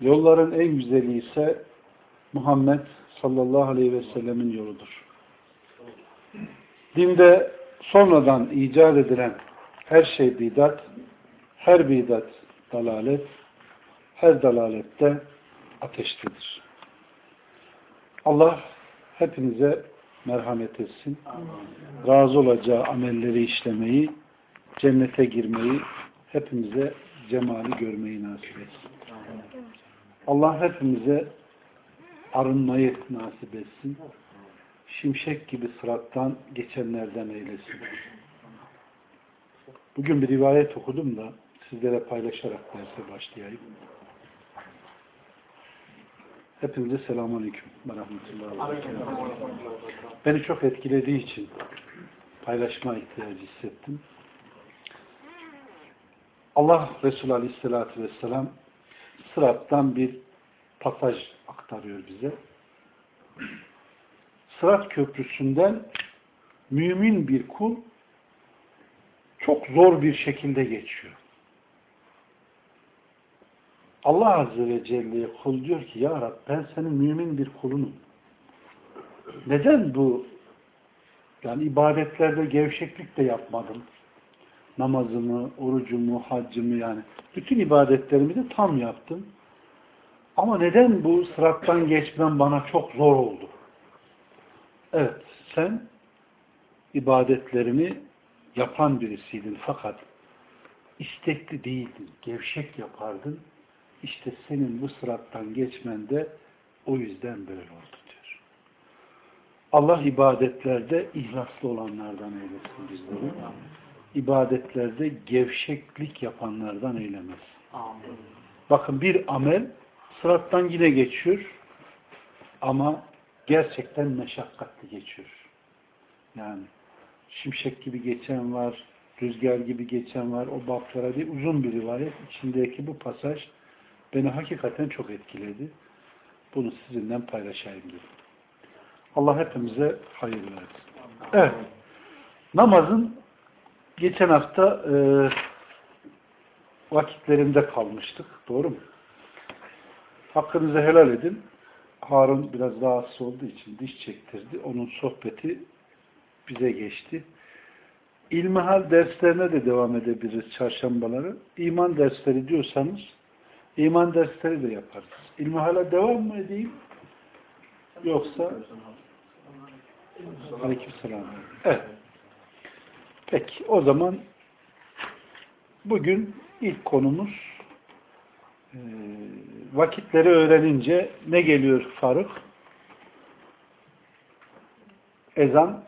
yolların en güzeli ise Muhammed sallallahu aleyhi ve sellemin yoludur. Dinde sonradan icat edilen her şey bidat, her bidat dalalet, her dalalette ateştedir. Allah hepinize merhamet etsin. Razı olacağı amelleri işlemeyi, cennete girmeyi, hepimize cemali görmeyi nasip etsin. Allah hepimize arınmayı nasip etsin. Şimşek gibi sırattan geçenlerden eylesin. Bugün bir rivayet okudum da sizlere paylaşarak derse başlayayım. Hepinize selamun aleyküm. Beni çok etkilediği için paylaşma ihtiyacı hissettim. Allah Resulü Aleyhisselatü Vesselam Sırat'tan bir pasaj aktarıyor bize. Sırat köprüsünden mümin bir kul çok zor bir şekilde geçiyor. Allah Azze ve Celle'ye kul diyor ki Ya Rab ben senin mümin bir kulunum. Neden bu yani ibadetlerde gevşeklik de yapmadım? Namazımı, orucumu, haccımı yani bütün ibadetlerimi de tam yaptım. Ama neden bu sırattan geçmem bana çok zor oldu? Evet, sen ibadetlerini yapan birisiydin fakat istekli değildin, gevşek yapardın. İşte senin bu sırattan geçmen de o yüzden böyle oldu diyor. Allah ibadetlerde ihlaslı olanlardan eylesin bizleri. İbadetlerde gevşeklik yapanlardan eylemez. Bakın bir amel sırattan yine geçiyor ama gerçekten meşakkatli geçiyor. Yani şimşek gibi geçen var, rüzgar gibi geçen var. O baplara bir uzun bir rivayet. içindeki bu pasaj beni hakikaten çok etkiledi. Bunu sizinle paylaşayım dedim. Allah hepimize hayır versin. Evet. Namazın geçen hafta e, vakitlerinde kalmıştık. Doğru mu? Hakkınızı helal edin. Harun biraz rahatsız olduğu için diş çektirdi. Onun sohbeti bize geçti. İlmihal derslerine de devam edebiliriz çarşambaları. İman dersleri diyorsanız iman dersleri de yaparız. İlmihal'e devam mı edeyim? Yoksa Aleykümselam. Evet. Peki o zaman bugün ilk konumuz e, vakitleri öğrenince ne geliyor Faruk? Ezan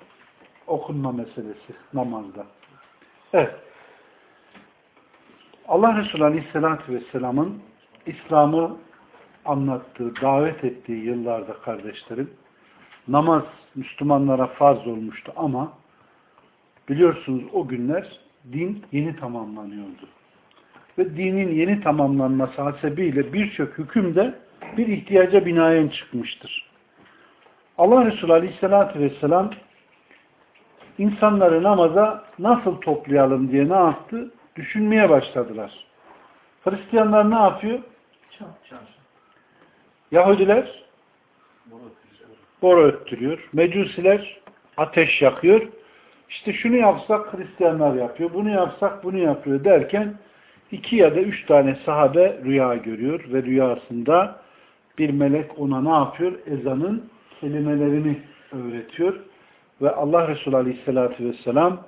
okunma meselesi namazda. Evet. Allah Resulü Aleyhisselatü Vesselam'ın İslam'ı anlattığı, davet ettiği yıllarda kardeşlerim namaz Müslümanlara farz olmuştu ama biliyorsunuz o günler din yeni tamamlanıyordu. Ve dinin yeni tamamlanması hasebiyle birçok hüküm de bir ihtiyaca binaen çıkmıştır. Allah Resulü Aleyhisselatü Vesselam insanları namaza nasıl toplayalım diye ne yaptı? Düşünmeye başladılar. Hristiyanlar ne yapıyor? Yahudiler boru öttürüyor. Mecusiler ateş yakıyor. İşte şunu yapsak Hristiyanlar yapıyor. Bunu yapsak bunu yapıyor derken iki ya da üç tane sahabe rüya görüyor ve rüyasında bir melek ona ne yapıyor? Ezanın kelimelerini öğretiyor. Ve Allah Resulü Aleyhisselatü Vesselam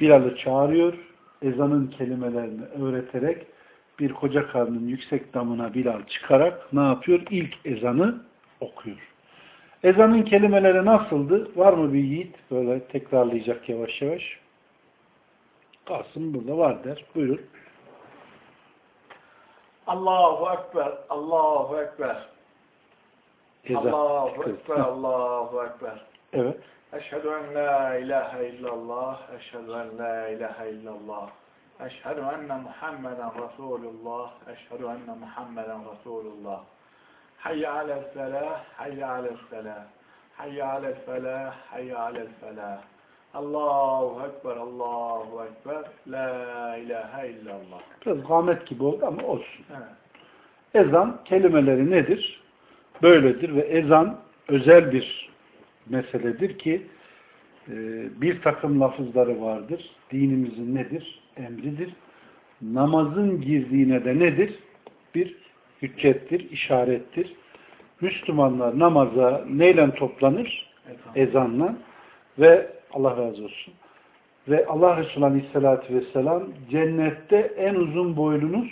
Bilal'ı çağırıyor. Ezanın kelimelerini öğreterek bir koca karnın yüksek damına Bilal çıkarak ne yapıyor? İlk ezanı okuyor. Ezanın kelimeleri nasıldı? Var mı bir yiğit? Böyle tekrarlayacak yavaş yavaş. Kasım burada var der. Buyurun. Allahu Ekber, Allahu Ekber. Ezan. Allahu Ekber, Allahu Ekber. Evet. Eşhedü en la ilahe illallah, eşhedü en la ilahe illallah. Eşhedü enne Muhammeden Resulullah, eşhedü enne Muhammeden Resulullah. Hayye alel felah, hayye alel felah. Hayye alel felah, hayye alel felah. Allahu Ekber, Allahu Ekber, la ilahe illallah. Biraz gamet gibi oldu ama olsun. Evet. Ezan kelimeleri nedir? Böyledir ve ezan özel bir meseledir ki e, bir takım lafızları vardır. Dinimizin nedir? Emridir. Namazın girdiğine de nedir? Bir hüccettir, işarettir. Müslümanlar namaza neyle toplanır? Ezanla ve Allah razı olsun. Ve Allah Resulü Aleyhisselatü Vesselam cennette en uzun boylunuz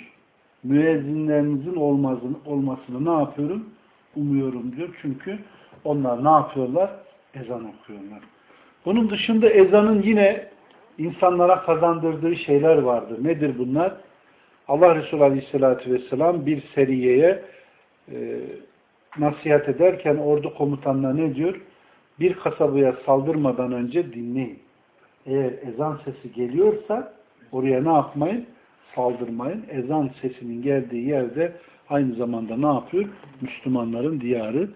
müezzinlerinizin olmasını, olmasını ne yapıyorum? Umuyorum diyor. Çünkü onlar ne yapıyorlar? Ezan okuyorlar. Bunun dışında ezanın yine insanlara kazandırdığı şeyler vardır. Nedir bunlar? Allah Resulü Aleyhisselatü Vesselam bir seriyeye e, nasihat ederken ordu komutanına ne diyor? Bir kasabaya saldırmadan önce dinleyin. Eğer ezan sesi geliyorsa oraya ne yapmayın? Saldırmayın. Ezan sesinin geldiği yerde aynı zamanda ne yapıyor? Müslümanların diyarı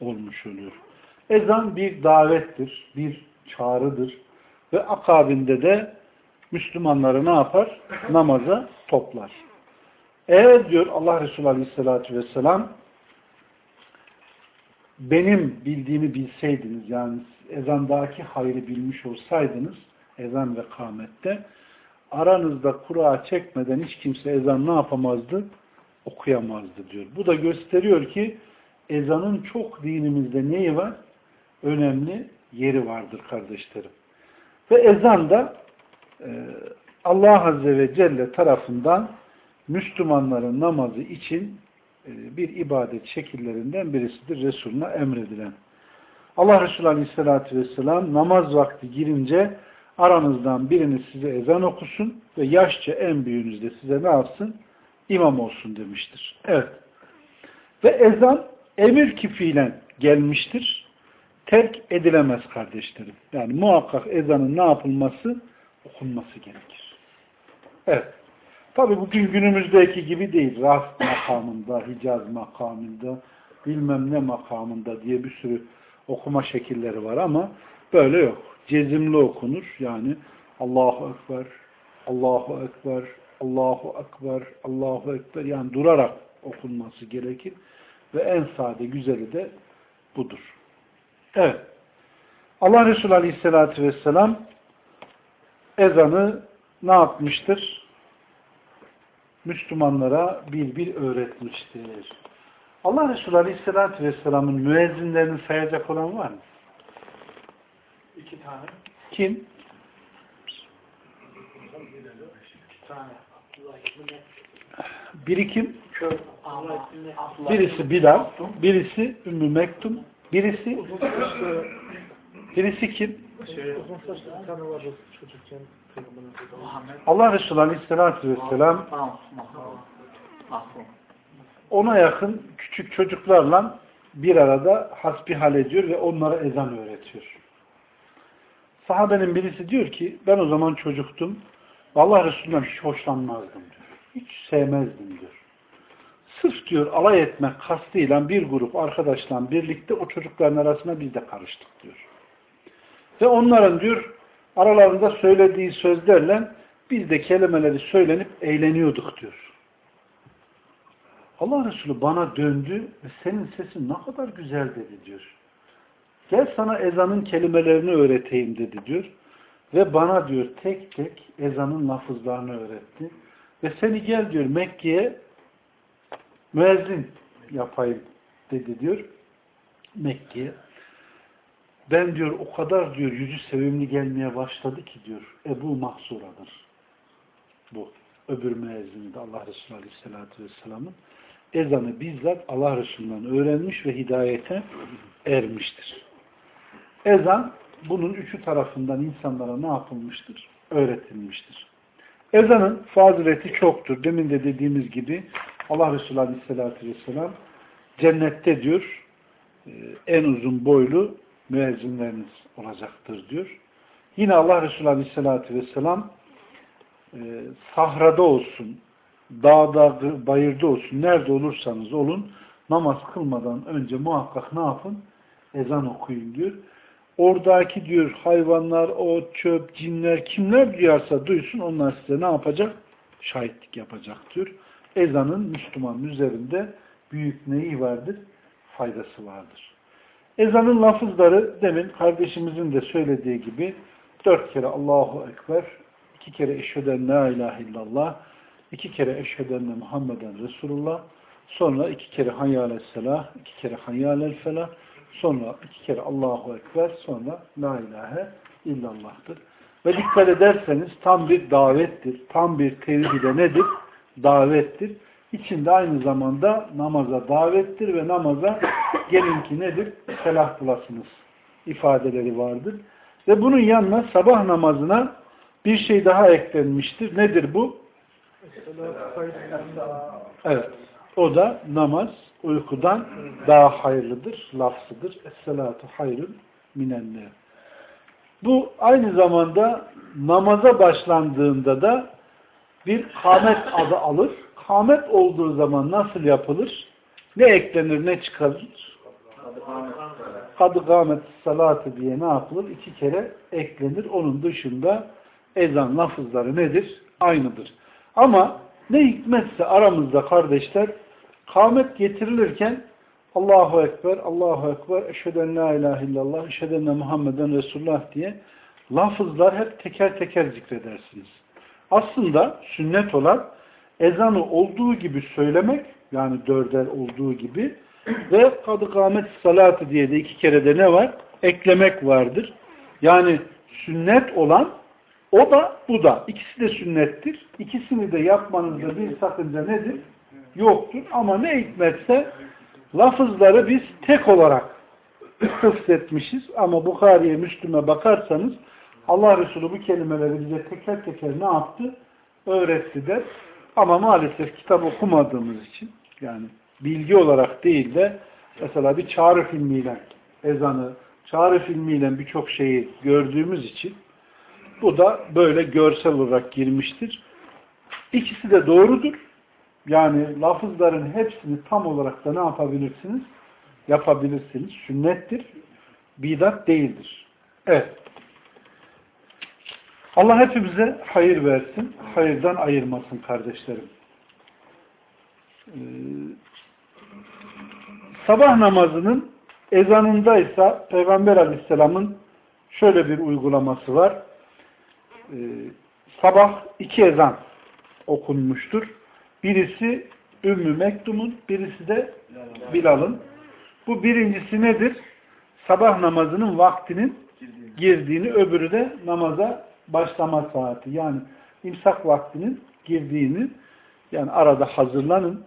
olmuş oluyor. Ezan bir davettir, bir çağrıdır ve akabinde de Müslümanları ne yapar? Namaza toplar. Eğer diyor Allah Resulü Aleyhisselatü Vesselam benim bildiğimi bilseydiniz yani ezandaki hayrı bilmiş olsaydınız ezan ve kâmette aranızda kura çekmeden hiç kimse ezan ne yapamazdı? Okuyamazdı diyor. Bu da gösteriyor ki ezanın çok dinimizde neyi var? Önemli yeri vardır kardeşlerim. Ve ezan da Allah Azze ve Celle tarafından Müslümanların namazı için e, bir ibadet şekillerinden birisidir Resulüne emredilen. Allah Resulü Aleyhisselatü Vesselam namaz vakti girince aranızdan biriniz size ezan okusun ve yaşça en büyüğünüz de size ne yapsın? İmam olsun demiştir. Evet. Ve ezan emir kifiyle gelmiştir. Terk edilemez kardeşlerim. Yani muhakkak ezanın ne yapılması? Okunması gerekir. Evet. Tabi bugün günümüzdeki gibi değil. Rast makamında, Hicaz makamında, bilmem ne makamında diye bir sürü okuma şekilleri var ama böyle yok. Cezimli okunur. Yani Allahu Ekber, Allahu Ekber, Allahu Ekber, Allahu Ekber yani durarak okunması gerekir. Ve en sade güzeli de budur. Evet. Allah Resulü Aleyhisselatü Vesselam ezanı ne yapmıştır? Müslümanlara bir bir öğretmiştir. Allah Resulü Aleyhisselatü Vesselam'ın müezzinlerini sayacak olan var mı? İki tane. Kim? Tane. Biri kim? Birisi Bilal, birisi Ümmü Mektum, birisi birisi kim? Şey. Allah Resulü Aleyhisselatü Vesselam ona yakın küçük çocuklarla bir arada hasbihal ediyor ve onlara ezan öğretiyor. Sahabenin birisi diyor ki ben o zaman çocuktum. Allah Resulü'nden hiç hoşlanmazdım diyor. Hiç sevmezdim diyor. Sırf diyor alay etmek kastıyla bir grup arkadaşla birlikte o çocukların arasına biz de karıştık diyor. Ve onların diyor aralarında söylediği sözlerle biz de kelimeleri söylenip eğleniyorduk diyor. Allah Resulü bana döndü ve senin sesin ne kadar güzel dedi diyor. Gel sana ezanın kelimelerini öğreteyim dedi diyor. Ve bana diyor tek tek ezanın lafızlarını öğretti. Ve seni gel diyor Mekke'ye müezzin yapayım dedi diyor. Mekke'ye. Ben diyor o kadar diyor yüzü sevimli gelmeye başladı ki diyor Ebu Mahsura'dır. Bu. Öbür müezzini de Allah Resulü Aleyhisselatü Vesselam'ın ezanı bizzat Allah Resulü'nden öğrenmiş ve hidayete ermiştir. Ezan bunun üçü tarafından insanlara ne yapılmıştır? Öğretilmiştir. Ezanın fazileti çoktur. Demin de dediğimiz gibi Allah Resulü Aleyhisselatü Vesselam cennette diyor e, en uzun boylu müezzinleriniz olacaktır diyor. Yine Allah Resulü Aleyhisselatü Vesselam e, sahrada olsun, dağda, bayırda olsun, nerede olursanız olun, namaz kılmadan önce muhakkak ne yapın? Ezan okuyun diyor. Oradaki diyor hayvanlar, o çöp, cinler kimler duyarsa duysun onlar size ne yapacak? Şahitlik yapacak diyor. Ezanın Müslümanın üzerinde büyük neyi vardır? Faydası vardır. Ezanın lafızları demin kardeşimizin de söylediği gibi dört kere Allahu Ekber, iki kere eşheden la ilahe illallah, iki kere eşheden Muhammeden Resulullah, sonra iki kere hayyâles selah, iki kere hayyâlel felah, sonra iki kere Allahu Ekber, sonra la ilahe illallah'tır. Ve dikkat ederseniz tam bir davettir. Tam bir tevhide nedir? Davettir. İçinde aynı zamanda namaza davettir ve namaza gelin ki nedir? Selah bulasınız ifadeleri vardır. Ve bunun yanına sabah namazına bir şey daha eklenmiştir. Nedir bu? Evet. O da namaz uykudan daha hayırlıdır. Lafzıdır. Es-salatu hayrun. Bu aynı zamanda namaza başlandığında da bir kamet adı alır. Kamet olduğu zaman nasıl yapılır? Ne eklenir, ne çıkarılır? Kadı kâmet salatı diye ne yapılır? İki kere eklenir. Onun dışında ezan lafızları nedir? Aynıdır. Ama ne hikmetse aramızda kardeşler kâmet getirilirken Allahu Ekber, Allahu Ekber, eşheden la ilahe illallah, eşheden Muhammeden Resulullah diye lafızlar hep teker teker zikredersiniz. Aslında sünnet olan ezanı olduğu gibi söylemek, yani dörder olduğu gibi ve kadı kâmet salatı diye de iki kere de ne var? Eklemek vardır. Yani sünnet olan o da bu da. İkisi de sünnettir. İkisini de yapmanızda bir sakınca nedir? Yoktur. Ama ne hikmetse lafızları biz tek olarak etmişiz. Ama Bukhari'ye, Müslüm'e bakarsanız Allah Resulü bu kelimeleri bize teker teker ne yaptı? Öğretti der. Ama maalesef kitap okumadığımız için yani bilgi olarak değil de mesela bir çağrı filmiyle ezanı, çağrı filmiyle birçok şeyi gördüğümüz için bu da böyle görsel olarak girmiştir. İkisi de doğrudur. Yani lafızların hepsini tam olarak da ne yapabilirsiniz? Yapabilirsiniz. Sünnettir. Bidat değildir. Evet. Allah hepimize hayır versin. Hayırdan ayırmasın kardeşlerim. Ee, sabah namazının ezanındaysa Peygamber Aleyhisselam'ın şöyle bir uygulaması var. Ee, sabah iki ezan okunmuştur. Birisi Ümmü Mektum'un, birisi de Bilal'ın. Bu birincisi nedir? Sabah namazının vaktinin girdiğini, öbürü de namaza başlama saati. Yani imsak vaktinin girdiğini, yani arada hazırlanın.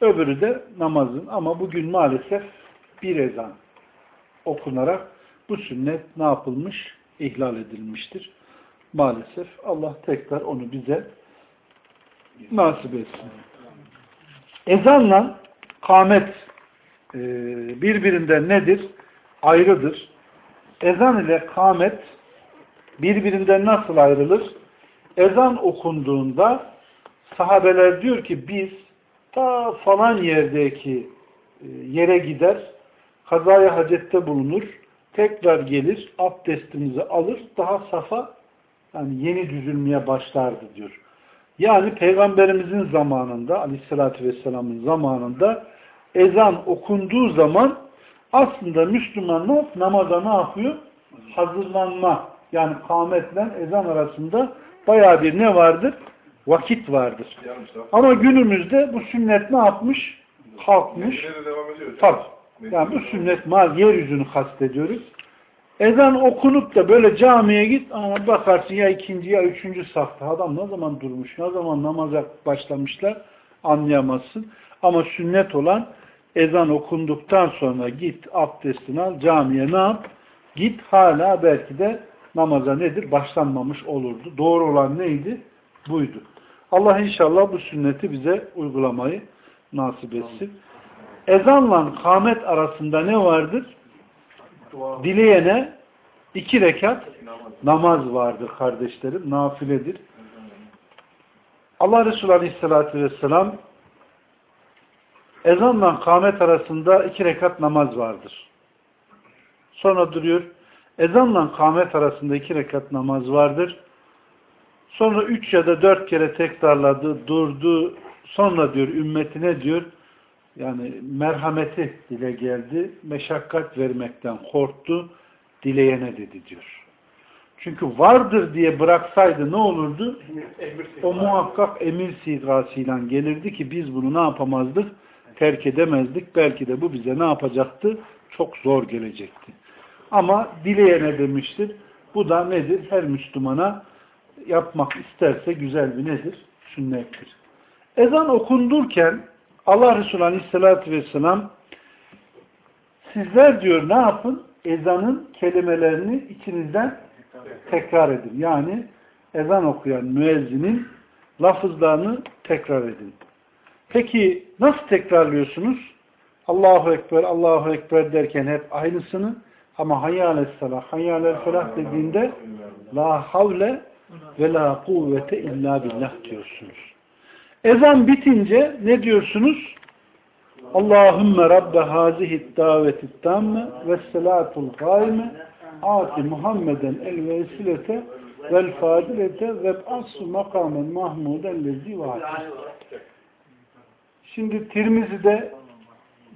Öbürü de namazın. Ama bugün maalesef bir ezan okunarak bu sünnet ne yapılmış? İhlal edilmiştir. Maalesef Allah tekrar onu bize nasip etsin. Ezanla kâmet e, birbirinden nedir? Ayrıdır. Ezan ile kâmet birbirinden nasıl ayrılır? Ezan okunduğunda sahabeler diyor ki biz ta falan yerdeki e, yere gider, kazaya hacette bulunur, tekrar gelir, abdestimizi alır, daha safa yani yeni düzülmeye başlardı diyor. Yani Peygamberimizin zamanında, aleyhissalatü vesselamın zamanında ezan okunduğu zaman aslında Müslümanlar namaza ne yapıyor? Hazırlanma. Yani kâmetle ezan arasında baya bir ne vardır? Vakit vardır. Ama günümüzde bu sünnet ne yapmış? Kalkmış. Tabii. Yani bu sünnet mal yeryüzünü kastediyoruz. Ezan okunup da böyle camiye git ama bakarsın ya ikinci ya üçüncü safta adam ne zaman durmuş, ne zaman namaza başlamışlar anlayamazsın. Ama sünnet olan ezan okunduktan sonra git abdestini al camiye ne yap? Git hala belki de namaza nedir? Başlanmamış olurdu. Doğru olan neydi? Buydu. Allah inşallah bu sünneti bize uygulamayı nasip etsin. ezanla kâmet arasında ne vardır? Dileyene iki rekat namaz vardır kardeşlerim. Nafiledir. Allah Resulü Aleyhisselatü Vesselam ezanla kâmet arasında iki rekat namaz vardır. Sonra duruyor. Ezanla kâmet arasında iki rekat namaz vardır. Sonra üç ya da dört kere tekrarladı, durdu. Sonra diyor ümmetine diyor yani merhameti dile geldi. Meşakkat vermekten korktu. Dileyene dedi diyor. Çünkü vardır diye bıraksaydı ne olurdu? O muhakkak emir sigasıyla gelirdi ki biz bunu ne yapamazdık? Terk edemezdik. Belki de bu bize ne yapacaktı? Çok zor gelecekti. Ama dileyene demiştir. Bu da nedir? Her Müslümana yapmak isterse güzel bir nedir? Sünnettir. Ezan okundurken Allah Resulü Aleyhisselatü Vesselam sizler diyor ne yapın? Ezanın kelimelerini içinizden tekrar edin. Yani ezan okuyan müezzinin lafızlarını tekrar edin. Peki nasıl tekrarlıyorsunuz? Allahu Ekber, Allahu Ekber derken hep aynısını ama hayyâles salah, hayyâles felah dediğinde la havle ve la kuvvete illa billah diyorsunuz. Ezan bitince ne diyorsunuz? Allahümme Rabbe hazihid davetit tamme ve selatul kaime ati Muhammeden el vesilete vel fadilete ve asru makamen mahmuden lezi Şimdi Tirmizi'de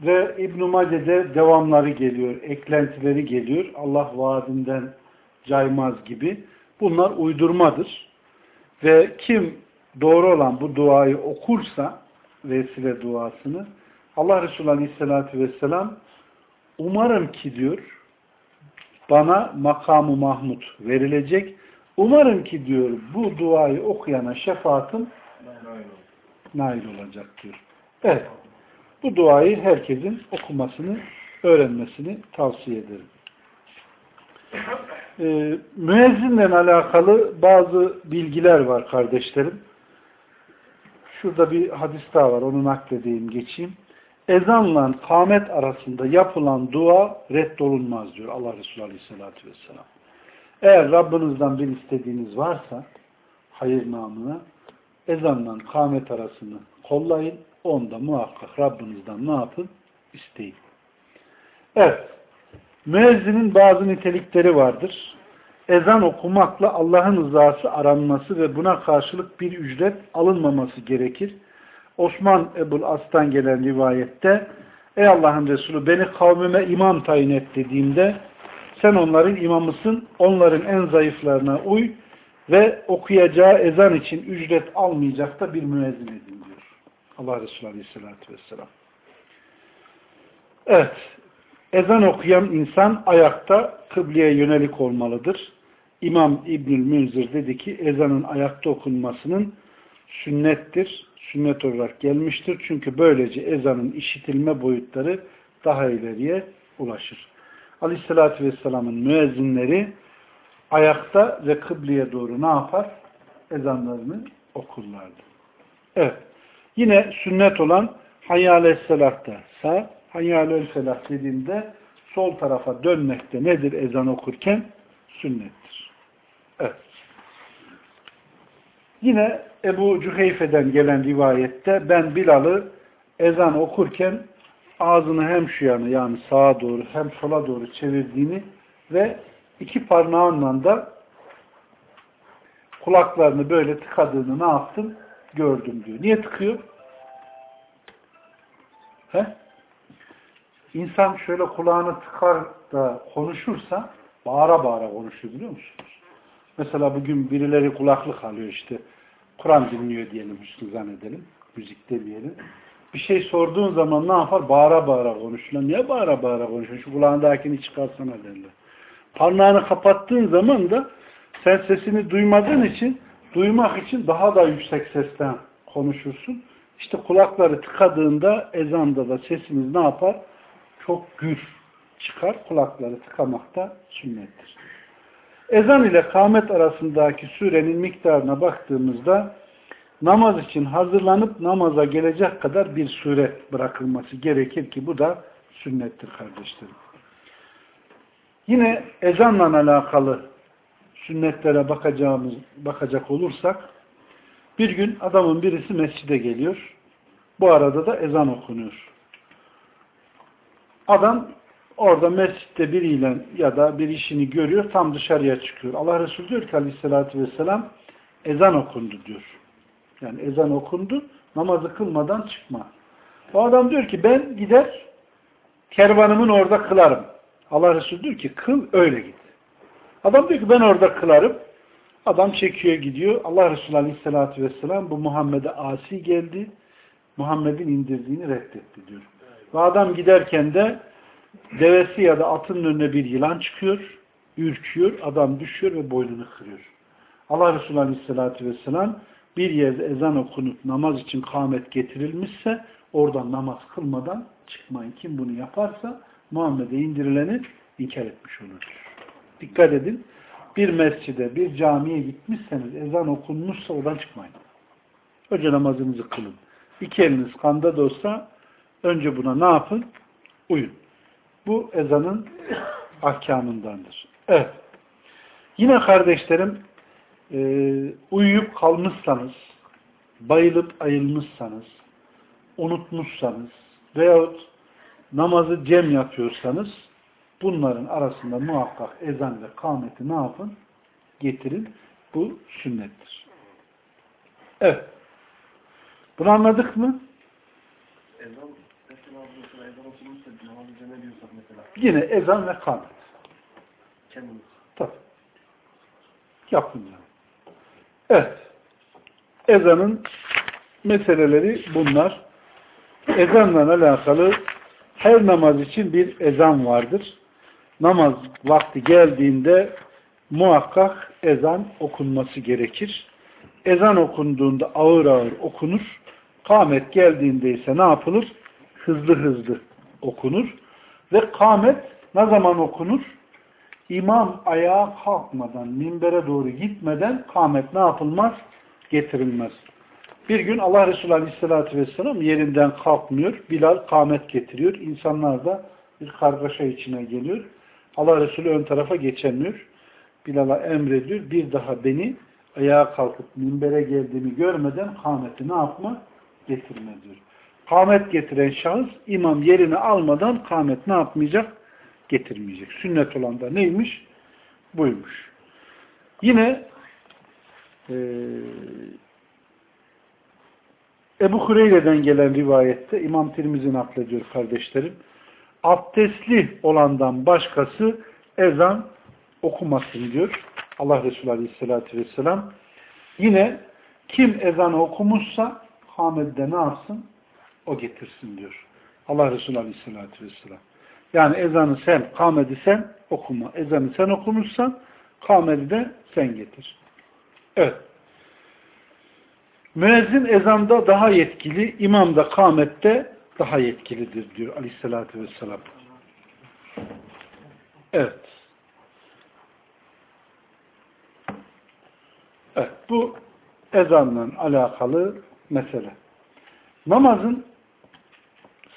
ve İbn-i Mace'de devamları geliyor, eklentileri geliyor. Allah vaadinden caymaz gibi. Bunlar uydurmadır. Ve kim doğru olan bu duayı okursa vesile duasını Allah Resulü Aleyhisselatü Vesselam umarım ki diyor bana makamı Mahmud verilecek. Umarım ki diyor bu duayı okuyana şefaatim nail olacak diyor. Evet. Bu duayı herkesin okumasını, öğrenmesini tavsiye ederim. Ee, müezzinle alakalı bazı bilgiler var kardeşlerim. Şurada bir hadis daha var. Onu nakledeyim, geçeyim. Ezanla kâmet arasında yapılan dua reddolunmaz diyor Allah Resulü Aleyhisselatü Vesselam. Eğer Rabbinizden bir istediğiniz varsa hayır namına ezanla kâmet arasını kollayın. Onda muhakkak Rabbinizden ne yapın? İsteyin. Evet. Müezzinin bazı nitelikleri vardır. Ezan okumakla Allah'ın rızası aranması ve buna karşılık bir ücret alınmaması gerekir. Osman Ebul As'tan gelen rivayette Ey Allah'ın Resulü beni kavmime imam tayin et dediğimde sen onların imamısın, onların en zayıflarına uy ve okuyacağı ezan için ücret almayacak da bir müezzin edin. Allah Resulü Aleyhisselatü Vesselam. Evet. Ezan okuyan insan ayakta kıbleye yönelik olmalıdır. İmam İbnül Münzir dedi ki ezanın ayakta okunmasının sünnettir. Sünnet olarak gelmiştir. Çünkü böylece ezanın işitilme boyutları daha ileriye ulaşır. Aleyhissalatü Vesselam'ın müezzinleri ayakta ve kıbleye doğru ne yapar? Ezanlarını okurlardı. Evet. Yine sünnet olan hayyâle selahta sağ, hayyâle selah dediğimde sol tarafa dönmekte nedir ezan okurken? Sünnettir. Evet. Yine Ebu Cüheyfe'den gelen rivayette ben Bilal'ı ezan okurken ağzını hem şu yana yani sağa doğru hem sola doğru çevirdiğini ve iki parmağınla da kulaklarını böyle tıkadığını ne yaptım? Gördüm diyor. Niye tıkıyor? He? İnsan şöyle kulağını tıkar da konuşursa bağıra bağıra konuşuyor biliyor musunuz? Mesela bugün birileri kulaklık alıyor işte. Kur'an dinliyor diyelim, üstü zannedelim. Müzikte diyelim. Bir şey sorduğun zaman ne yapar? Bağıra bağıra konuşuyor. Niye bağıra bağıra konuşuyor? Şu kulağındakini çıkarsana derler. Parmağını kapattığın zaman da sen sesini duymadığın için duymak için daha da yüksek sesten konuşursun. İşte kulakları tıkadığında ezanda da sesimiz ne yapar? Çok gür çıkar. Kulakları tıkamak da sünnettir. Ezan ile kâmet arasındaki sürenin miktarına baktığımızda namaz için hazırlanıp namaza gelecek kadar bir suret bırakılması gerekir ki bu da sünnettir kardeşlerim. Yine ezanla alakalı sünnetlere bakacağımız bakacak olursak bir gün adamın birisi mescide geliyor. Bu arada da ezan okunuyor. Adam orada mescitte biriyle ya da bir işini görüyor tam dışarıya çıkıyor. Allah Resulü diyor ki aleyhissalatü vesselam ezan okundu diyor. Yani ezan okundu namazı kılmadan çıkma. O adam diyor ki ben gider kervanımın orada kılarım. Allah Resulü diyor ki kıl öyle git. Adam diyor ki ben orada kılarım. Adam çekiyor gidiyor. Allah Resulü Aleyhisselatü Vesselam bu Muhammed'e asi geldi. Muhammed'in indirdiğini reddetti diyor. Ve adam giderken de devesi ya da atının önüne bir yılan çıkıyor. Ürküyor. Adam düşüyor ve boynunu kırıyor. Allah Resulü Aleyhisselatü Vesselam bir yerde ezan okunup namaz için kâmet getirilmişse oradan namaz kılmadan çıkmayın. Kim bunu yaparsa Muhammed'e indirileni inkar etmiş olur. Dikkat edin. Bir mescide, bir camiye gitmişseniz ezan okunmuşsa oradan çıkmayın. Önce namazınızı kılın. İki eliniz kanda da olsa önce buna ne yapın? Uyun. Bu ezanın ahkamındandır. Evet. Yine kardeşlerim e, uyuyup kalmışsanız, bayılıp ayılmışsanız, unutmuşsanız veyahut namazı cem yapıyorsanız bunların arasında muhakkak ezan ve kâmeti ne yapın? Getirin. Bu sünnettir. Evet. Bunu anladık mı? Ezan, mesela mesela ezan okunmuşsa namazı cem ediyorsak mesela Yine ezan ve kâmet. kendimiz. Tabii. Yapın yani. Evet. Ezanın meseleleri bunlar. Ezanla alakalı her namaz için bir ezan vardır. Namaz vakti geldiğinde muhakkak ezan okunması gerekir. Ezan okunduğunda ağır ağır okunur. Kâmet geldiğinde ise ne yapılır? Hızlı hızlı okunur. Ve kâmet ne zaman okunur? İmam ayağa kalkmadan, minbere doğru gitmeden kâmet ne yapılmaz? Getirilmez. Bir gün Allah Resulü Aleyhisselatü Vesselam yerinden kalkmıyor. Bilal kâmet getiriyor. İnsanlar da bir kargaşa içine geliyor. Allah Resulü ön tarafa geçemiyor. Bilal'a emrediyor. Bir daha beni ayağa kalkıp minbere geldiğimi görmeden kâmeti ne yapma? Getirme diyor. Kâmet getiren şahıs imam yerini almadan kâmet ne yapmayacak? Getirmeyecek. Sünnet olan da neymiş? Buymuş. Yine eee Ebu Hureyre'den gelen rivayette İmam Tirmizi naklediyor kardeşlerim. Abdestli olandan başkası ezan okumasın diyor. Allah Resulü Aleyhisselatü Vesselam. Yine kim ezanı okumuşsa Hamed'de ne yapsın? O getirsin diyor. Allah Resulü Aleyhisselatü Vesselam. Yani ezanı sen, kamedi sen okuma. Ezanı sen okumuşsan kamedi de sen getir. Evet. Müezzin ezanda daha yetkili, imam da kâmette daha yetkilidir diyor aleyhissalatü vesselam. Evet. Evet, bu ezanla alakalı mesele. Namazın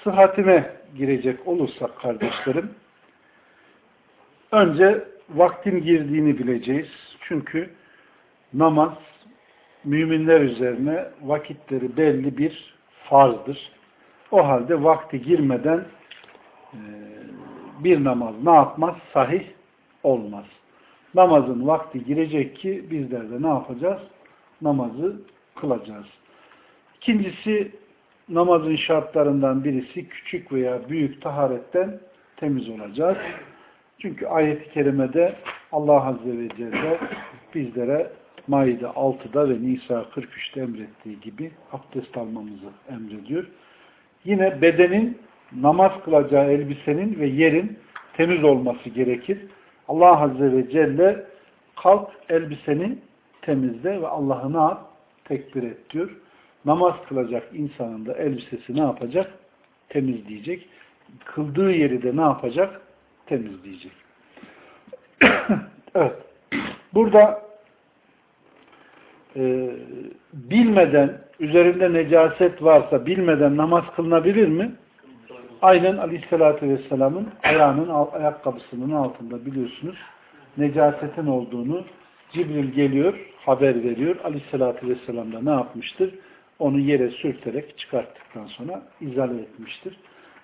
sıhhatine girecek olursak kardeşlerim, önce vaktin girdiğini bileceğiz. Çünkü namaz müminler üzerine vakitleri belli bir farzdır. O halde vakti girmeden e, bir namaz ne yapmaz? Sahih olmaz. Namazın vakti girecek ki bizler de ne yapacağız? Namazı kılacağız. İkincisi namazın şartlarından birisi küçük veya büyük taharetten temiz olacağız. Çünkü ayet-i kerimede Allah Azze ve Celle bizlere Maide 6'da ve Nisa 43'te emrettiği gibi abdest almamızı emrediyor. Yine bedenin namaz kılacağı elbisenin ve yerin temiz olması gerekir. Allah Azze ve Celle kalk elbiseni temizle ve Allah'ı ne yap? Tekbir et diyor. Namaz kılacak insanın da elbisesi ne yapacak? Temizleyecek. Kıldığı yeri de ne yapacak? Temizleyecek. evet. Burada e, bilmeden üzerinde necaset varsa bilmeden namaz kılınabilir mi? Aynen Aleyhisselatü Vesselam'ın ayağının ayakkabısının altında biliyorsunuz necasetin olduğunu Cibril geliyor, haber veriyor. Aleyhisselatü Vesselam da ne yapmıştır? Onu yere sürterek çıkarttıktan sonra izale etmiştir.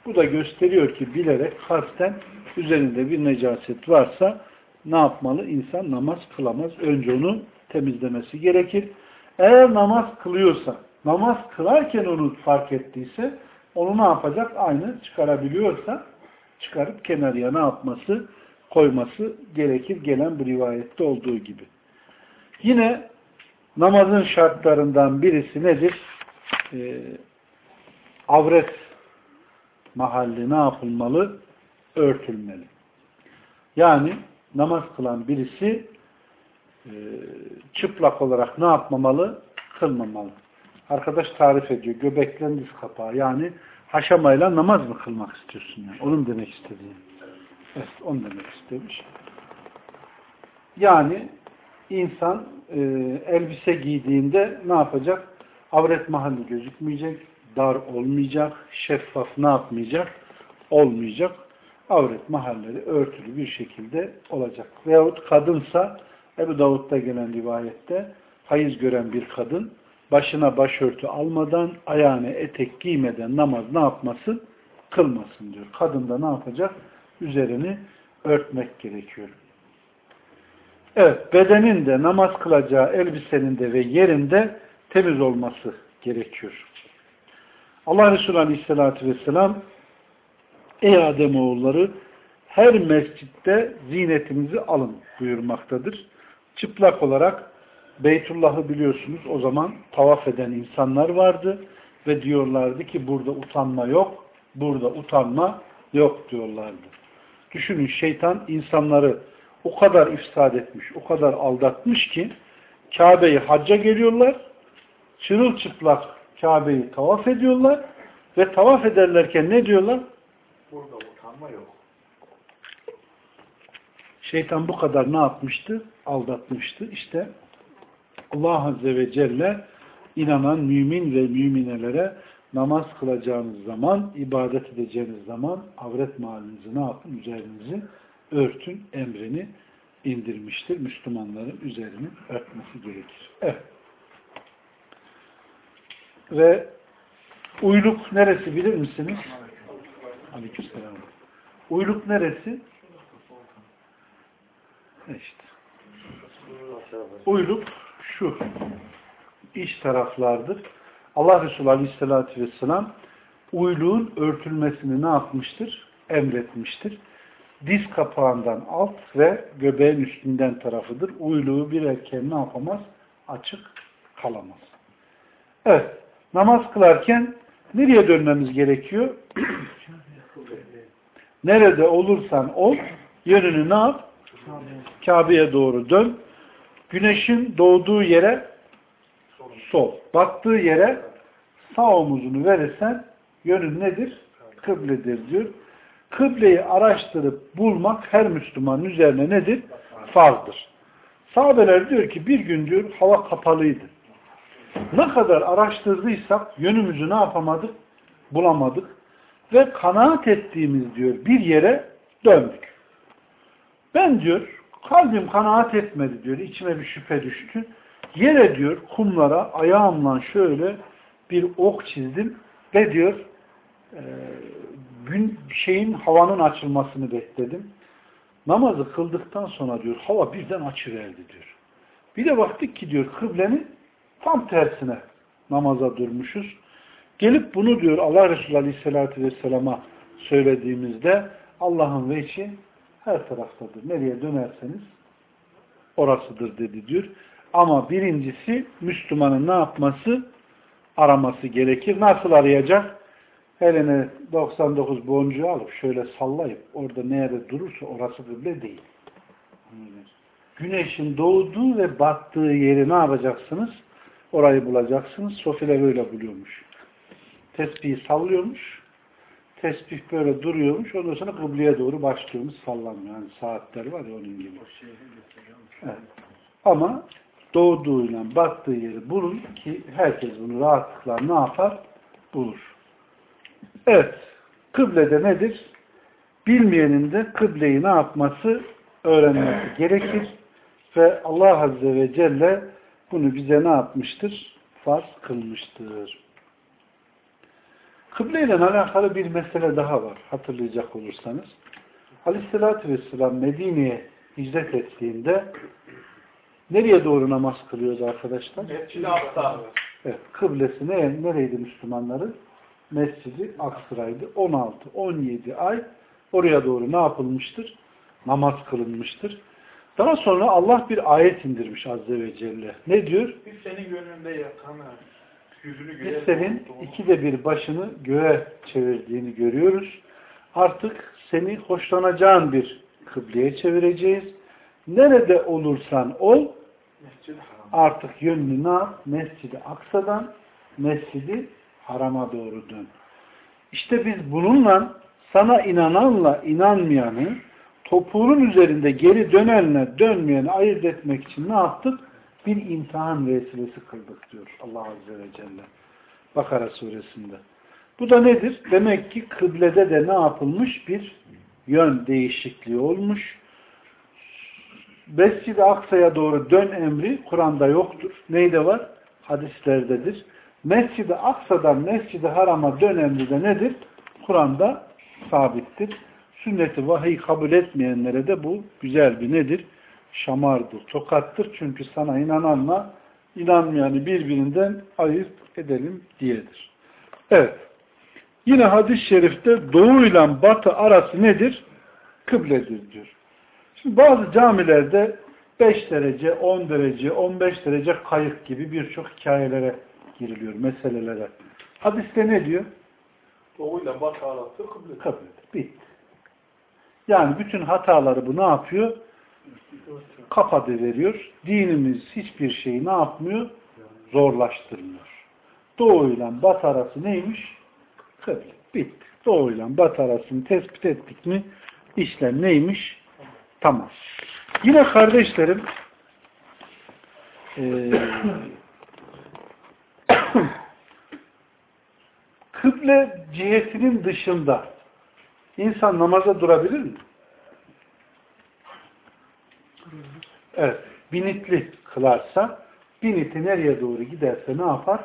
Bu da gösteriyor ki bilerek harften üzerinde bir necaset varsa ne yapmalı? İnsan namaz kılamaz. Önce onu temizlemesi gerekir. Eğer namaz kılıyorsa, namaz kılarken onu fark ettiyse onu ne yapacak? Aynı çıkarabiliyorsa çıkarıp kenarıya ne yapması? Koyması gerekir gelen bir rivayette olduğu gibi. Yine namazın şartlarından birisi nedir? Ee, avret mahalli ne yapılmalı? Örtülmeli. Yani namaz kılan birisi e, çıplak olarak ne yapmamalı? Kılmamalı. Arkadaş tarif ediyor. Göbeklen diz kapağı. Yani haşamayla namaz mı kılmak istiyorsun? Yani? Onun demek istediği. Evet, onu demek istemiş. Yani insan e, elbise giydiğinde ne yapacak? Avret mahalli gözükmeyecek, dar olmayacak, şeffaf ne yapmayacak? Olmayacak. Avret mahalleri örtülü bir şekilde olacak. Veyahut kadınsa Ebu Davud'da gelen rivayette hayız gören bir kadın başına başörtü almadan, ayağına etek giymeden namaz ne yapmasın? Kılmasın diyor. Kadın da ne yapacak? Üzerini örtmek gerekiyor. Evet, bedenin de namaz kılacağı elbisenin de ve yerinde temiz olması gerekiyor. Allah Resulü Aleyhisselatü Vesselam Ey Ademoğulları her mescitte zinetinizi alın buyurmaktadır. Çıplak olarak Beytullah'ı biliyorsunuz o zaman tavaf eden insanlar vardı ve diyorlardı ki burada utanma yok, burada utanma yok diyorlardı. Düşünün şeytan insanları o kadar ifsad etmiş, o kadar aldatmış ki Kabe'yi hacca geliyorlar, çırılçıplak Kabe'yi tavaf ediyorlar ve tavaf ederlerken ne diyorlar? Burada utanma yok. Şeytan bu kadar ne yapmıştı? Aldatmıştı. İşte Allah Azze ve Celle inanan mümin ve müminelere namaz kılacağınız zaman, ibadet edeceğiniz zaman avret mahallinizi ne yapın? Üzerinizi örtün emrini indirmiştir. Müslümanların üzerini örtmesi gerekir. Evet. Ve uyluk neresi bilir misiniz? Aleykümselam. Uyluk neresi? İşte. Uyluk şu iç taraflardır. Allah Resulü Aleyhisselatü Vesselam uyluğun örtülmesini ne yapmıştır? Emretmiştir. Diz kapağından alt ve göbeğin üstünden tarafıdır. Uyluğu bir erkeğin ne yapamaz? Açık kalamaz. Evet. Namaz kılarken nereye dönmemiz gerekiyor? Nerede olursan ol, yönünü ne yap? Kabe'ye doğru dön. Güneşin doğduğu yere sol. Battığı yere sağ omuzunu verirsen yönün nedir? Kıbledir diyor. Kıbleyi araştırıp bulmak her Müslümanın üzerine nedir? Farzdır. Sahabeler diyor ki bir gün diyor hava kapalıydı. Ne kadar araştırdıysak yönümüzü ne yapamadık? Bulamadık. Ve kanaat ettiğimiz diyor bir yere döndük. Ben diyor kalbim kanaat etmedi diyor. içime bir şüphe düştü. Yere diyor kumlara ayağımla şöyle bir ok çizdim ve diyor e, gün şeyin havanın açılmasını bekledim. Namazı kıldıktan sonra diyor hava birden açıverdi diyor. Bir de baktık ki diyor kıblenin tam tersine namaza durmuşuz. Gelip bunu diyor Allah Resulü Aleyhisselatü Vesselam'a söylediğimizde Allah'ın veçi her taraftadır. Nereye dönerseniz orasıdır dedi diyor. Ama birincisi Müslümanın ne yapması? Araması gerekir. Nasıl arayacak? Eline 99 boncuğu alıp şöyle sallayıp orada nerede durursa orası kıble değil. Güneşin doğduğu ve battığı yeri ne yapacaksınız? Orayı bulacaksınız. Sofiler öyle buluyormuş. Tesbihi sallıyormuş. Tesbih böyle duruyormuş. Ondan sonra kıbleye doğru başlıyormuş sallanmıyor. Yani saatler var ya onun gibi. Evet. Ama doğduğuyla battığı yeri bulun ki herkes bunu rahatlıkla ne yapar? Bulur. Evet. Kıblede nedir? Bilmeyenin de kıbleyi ne yapması? Öğrenmesi gerekir. Ve Allah Azze ve Celle bunu bize ne yapmıştır? Farz kılmıştır. Kıble ile alakalı bir mesele daha var. Hatırlayacak olursanız. Aleyhissalatü Vesselam Medine'ye hicret ettiğinde nereye doğru namaz kılıyordu arkadaşlar? Mescid-i Aksa. Evet, kıblesi ne, nereydi Müslümanların? Mescidi Aksıray'dı. 16-17 ay oraya doğru ne yapılmıştır? Namaz kılınmıştır. Daha sonra Allah bir ayet indirmiş Azze ve Celle. Ne diyor? Biz senin gönlünde yakanı, senin ikide bir başını göğe çevirdiğini görüyoruz. Artık seni hoşlanacağın bir kıbleye çevireceğiz. Nerede olursan ol artık yönünü ne yap? Mescid-i Aksa'dan Mescid-i Haram'a doğru dön. İşte biz bununla sana inananla inanmayanı topuğunun üzerinde geri dönenle dönmeyeni ayırt etmek için ne yaptık? Bir imtihan vesilesi kıldık diyor Allah Azze ve Celle. Bakara suresinde. Bu da nedir? Demek ki kıblede de ne yapılmış? Bir yön değişikliği olmuş. Mescid-i Aksa'ya doğru dön emri Kur'an'da yoktur. Neyde var? Hadislerdedir. Mescid-i Aksa'dan Mescid-i Haram'a dön emri de nedir? Kur'an'da sabittir. Sünneti vahiy kabul etmeyenlere de bu güzel bir nedir? Şamardır, tokattır. Çünkü sana inananla inanmayanı birbirinden ayırt edelim diyedir. Evet. Yine hadis-i şerifte doğu ile batı arası nedir? Kıbledir diyor. Şimdi bazı camilerde 5 derece, 10 derece, 15 derece kayık gibi birçok hikayelere giriliyor, meselelere. Hadiste ne diyor? Doğuyla batı arası kıble. Kabul Bitti. Yani bütün hataları bu ne yapıyor? Kapadı veriyor. Dinimiz hiçbir şeyi ne yapmıyor? Zorlaştırmıyor. Doğu ile batı arası neymiş? Kıble. Bitti. Doğu ile batı arasını tespit ettik mi? İşlem neymiş? Tamam. Yine kardeşlerim eee kıble cihetinin dışında insan namaza durabilir mi? Evet. Binitli kılarsa biniti nereye doğru giderse ne yapar?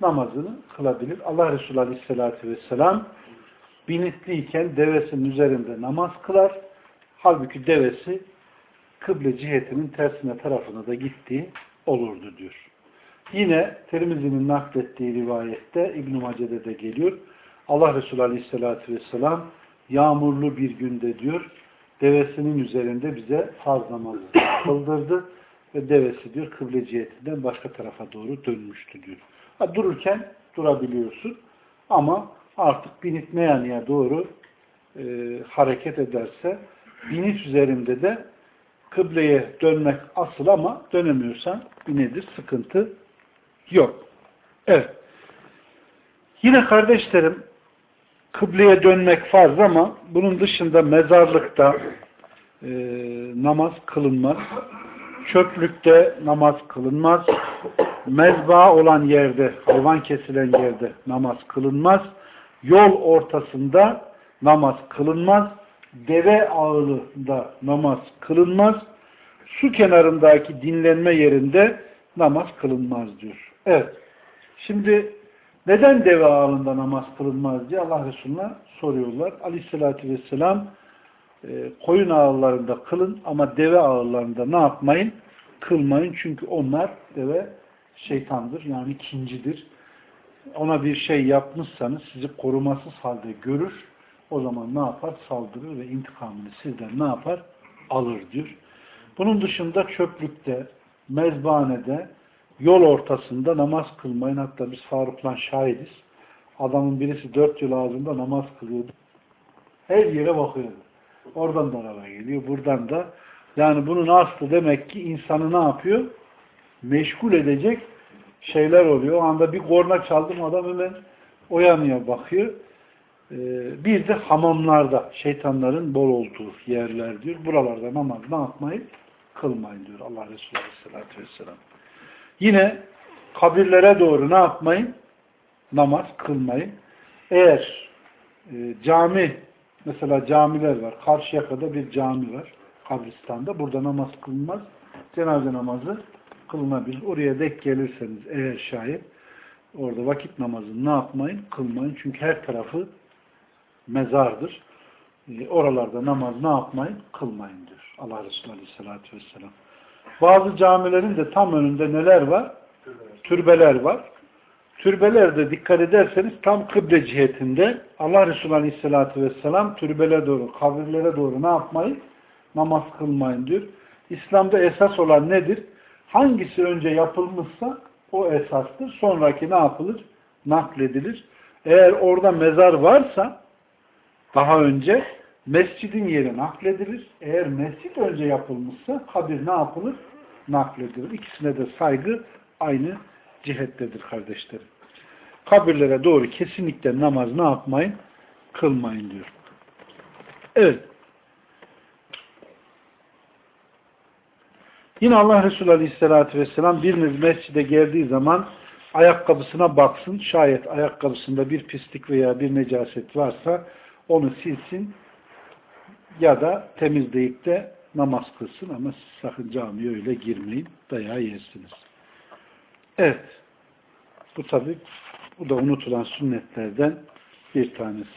Namazını kılabilir. Allah Resulü Aleyhisselatü Vesselam binitliyken devesinin üzerinde namaz kılar. Halbuki devesi kıble cihetinin tersine tarafına da gittiği olurdu diyor. Yine Tirmizi'nin naklettiği rivayette İbn-i Mace'de de geliyor. Allah Resulü Aleyhisselatü Vesselam yağmurlu bir günde diyor devesinin üzerinde bize farz namazı kıldırdı ve devesi diyor kıble cihetinden başka tarafa doğru dönmüştü diyor. Ha, dururken durabiliyorsun ama artık binit ne yanıya doğru e, hareket ederse binit üzerinde de kıbleye dönmek asıl ama dönemiyorsan nedir? Sıkıntı yok. Evet. Yine kardeşlerim kıbleye dönmek farz ama bunun dışında mezarlıkta e, namaz kılınmaz. Çöplükte namaz kılınmaz. Mezba olan yerde, hayvan kesilen yerde namaz kılınmaz. Yol ortasında namaz kılınmaz. Deve ağılında namaz kılınmaz. Su kenarındaki dinlenme yerinde namaz kılınmaz diyor. Evet. Şimdi neden deve ağılında namaz kılınmaz diye Allah Resulü'ne soruyorlar. Aleyhissalatü vesselam e, koyun ağırlarında kılın ama deve ağırlarında ne yapmayın? Kılmayın. Çünkü onlar deve şeytandır. Yani kincidir. Ona bir şey yapmışsanız sizi korumasız halde görür. O zaman ne yapar? Saldırır ve intikamını sizden ne yapar? Alır diyor. Bunun dışında çöplükte, mezbanede, yol ortasında namaz kılmayın. Hatta biz Faruk'la şahidiz. Adamın birisi dört yıl ağzında namaz kılıyordu. Her yere bakıyordu. Oradan da araba geliyor, buradan da. Yani bunun aslı demek ki insanı ne yapıyor? Meşgul edecek şeyler oluyor. O anda bir korna çaldım adam hemen o yanıya bakıyor. Ee, bir de hamamlarda şeytanların bol olduğu yerler diyor. Buralarda namaz ne yapmayın? kılmayın diyor Allah Resulü Aleyhisselatü Vesselam. Yine kabirlere doğru ne yapmayın? Namaz kılmayın. Eğer e, cami, mesela camiler var. Karşıyaka'da bir cami var. Kabristan'da. Burada namaz kılınmaz. Cenaze namazı kılınabilir. Oraya dek gelirseniz eğer şayet orada vakit namazını ne yapmayın? Kılmayın. Çünkü her tarafı mezardır. E, oralarda namaz ne yapmayın? Kılmayın diyor. Allah Resulü Aleyhisselatü Vesselam. Bazı camilerin de tam önünde neler var? Türbeler var. Türbelerde dikkat ederseniz tam kıble cihetinde Allah Resulü Aleyhisselatü Vesselam türbelere doğru, kabirlere doğru ne yapmayın? Namaz kılmayın diyor. İslam'da esas olan nedir? Hangisi önce yapılmışsa o esastır. Sonraki ne yapılır? Nakledilir. Eğer orada mezar varsa daha önce mescidin yeri nakledilir. Eğer mescit önce yapılmışsa kabir ne yapılır? Nakledilir. İkisine de saygı aynı cihettedir kardeşlerim. Kabirlere doğru kesinlikle namaz ne yapmayın? Kılmayın diyor. Evet. Yine Allah Resulü Aleyhisselatü Vesselam biriniz mescide geldiği zaman ayakkabısına baksın. Şayet ayakkabısında bir pislik veya bir necaset varsa onu silsin ya da temizleyip de namaz kılsın ama sakın camiye öyle girmeyin. Dayağı yersiniz. Evet. Bu tabi bu da unutulan sünnetlerden bir tanesi.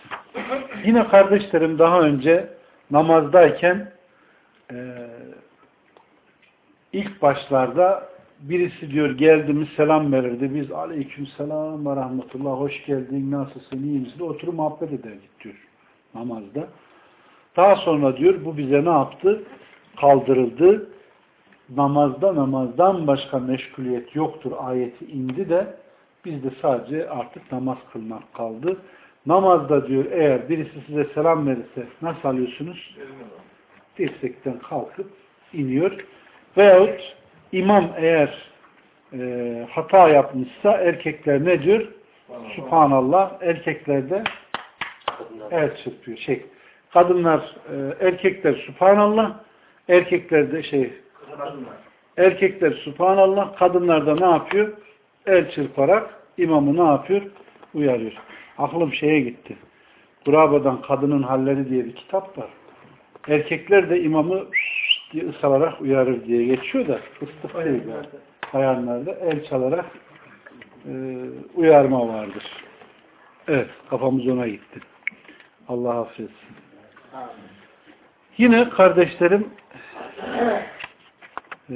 Yine kardeşlerim daha önce namazdayken e, ilk başlarda birisi diyor geldi mi selam verirdi. Biz aleyküm selam ve rahmetullah hoş geldin nasılsın iyi misin? Oturup muhabbet ederdik diyor namazda. Daha sonra diyor bu bize ne yaptı? Kaldırıldı. Namazda namazdan başka meşguliyet yoktur ayeti indi de bizde sadece artık namaz kılmak kaldı. Namazda diyor eğer birisi size selam verirse nasıl alıyorsunuz? Dirsekten kalkıp iniyor. Veyahut imam eğer e, hata yapmışsa erkekler ne diyor? Subhanallah. Erkekler de el çırpıyor. Şey, kadınlar, e, erkekler Subhanallah. Erkekler de şey erkekler Subhanallah. Kadınlar da ne yapıyor? El çırparak imamı ne yapıyor? Uyarıyor. Aklım şeye gitti. Durabadan Kadının Halleri diye bir kitap var. Erkekler de imamı diye ısalarak uyarır diye geçiyor da fıstık değil. Yani. El çalarak e, uyarma vardır. Evet, kafamız ona gitti. Allah affetsin. Yine kardeşlerim e,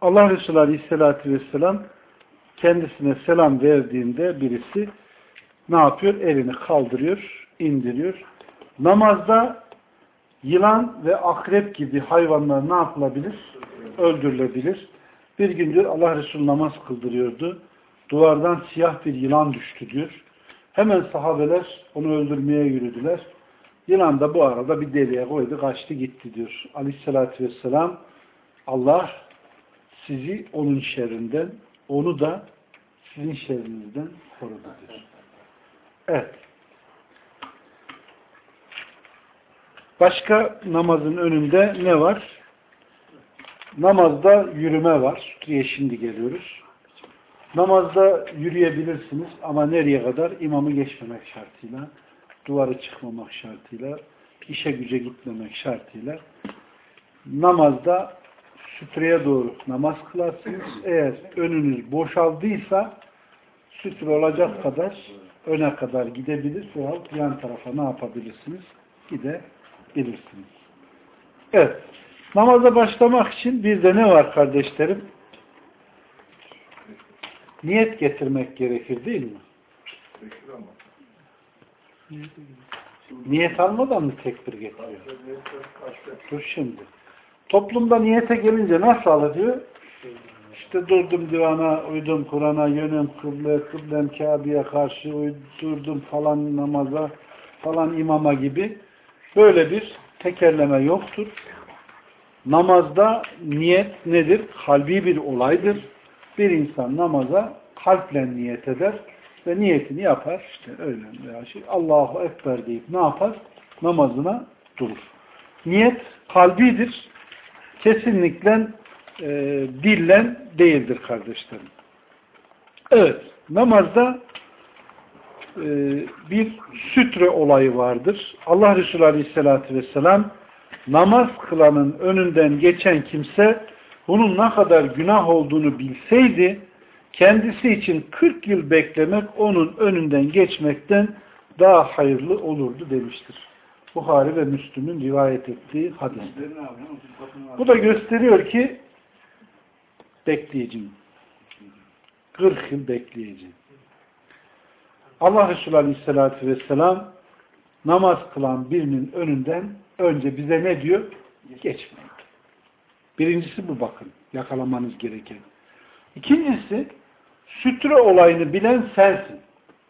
Allah Resulü Aleyhisselatü Vesselam kendisine selam verdiğinde birisi ne yapıyor? Elini kaldırıyor, indiriyor. Namazda yılan ve akrep gibi hayvanlar ne yapılabilir? Öldürülebilir. Bir gün diyor Allah Resulü namaz kıldırıyordu. Duvardan siyah bir yılan düştü diyor. Hemen sahabeler onu öldürmeye yürüdüler. Yılan da bu arada bir deliğe koydu, kaçtı gitti diyor. Aleyhissalatü vesselam Allah sizi onun şerrinden, onu da sizin şerrinizden korudu diyor. Evet. Başka namazın önünde ne var? Namazda yürüme var. Diye şimdi geliyoruz. Namazda yürüyebilirsiniz ama nereye kadar? İmamı geçmemek şartıyla, duvarı çıkmamak şartıyla, işe güce gitmemek şartıyla. Namazda sütreye doğru namaz kılarsınız. Eğer önünüz boşaldıysa sütre olacak kadar öne kadar gidebilir veya yan tarafa ne yapabilirsiniz? Gidebilirsiniz. Evet. Namaza başlamak için bir de ne var kardeşlerim? Niyet getirmek gerekir değil mi? Niyet almadan mı tekbir getiriyor? Dur şimdi. Toplumda niyete gelince nasıl alıyor? İşte durdum divana, uydum Kur'an'a, yönüm kıble, kıblem Kabe'ye karşı uydurdum falan namaza, falan imama gibi. Böyle bir tekerleme yoktur. Namazda niyet nedir? Kalbi bir olaydır. Bir insan namaza kalple niyet eder ve niyetini yapar. İşte öyle veya şey. Allahu Ekber deyip ne yapar? Namazına durur. niyet kalbidir. Kesinlikle e, dillen değildir kardeşlerim. Evet, namazda e, bir sütre olayı vardır. Allah Resulü Aleyhisselatü Vesselam namaz kılanın önünden geçen kimse bunun ne kadar günah olduğunu bilseydi kendisi için 40 yıl beklemek onun önünden geçmekten daha hayırlı olurdu demiştir. Buhari ve Müslüm'ün rivayet ettiği hadis. Bu da gösteriyor ki bekleyeceğim. 40 yıl bekleyeceğim. Allah Resulü Aleyhisselatü Vesselam namaz kılan birinin önünden önce bize ne diyor? Geçmeyin. Birincisi bu bakın. Yakalamanız gereken. İkincisi sütre olayını bilen sensin.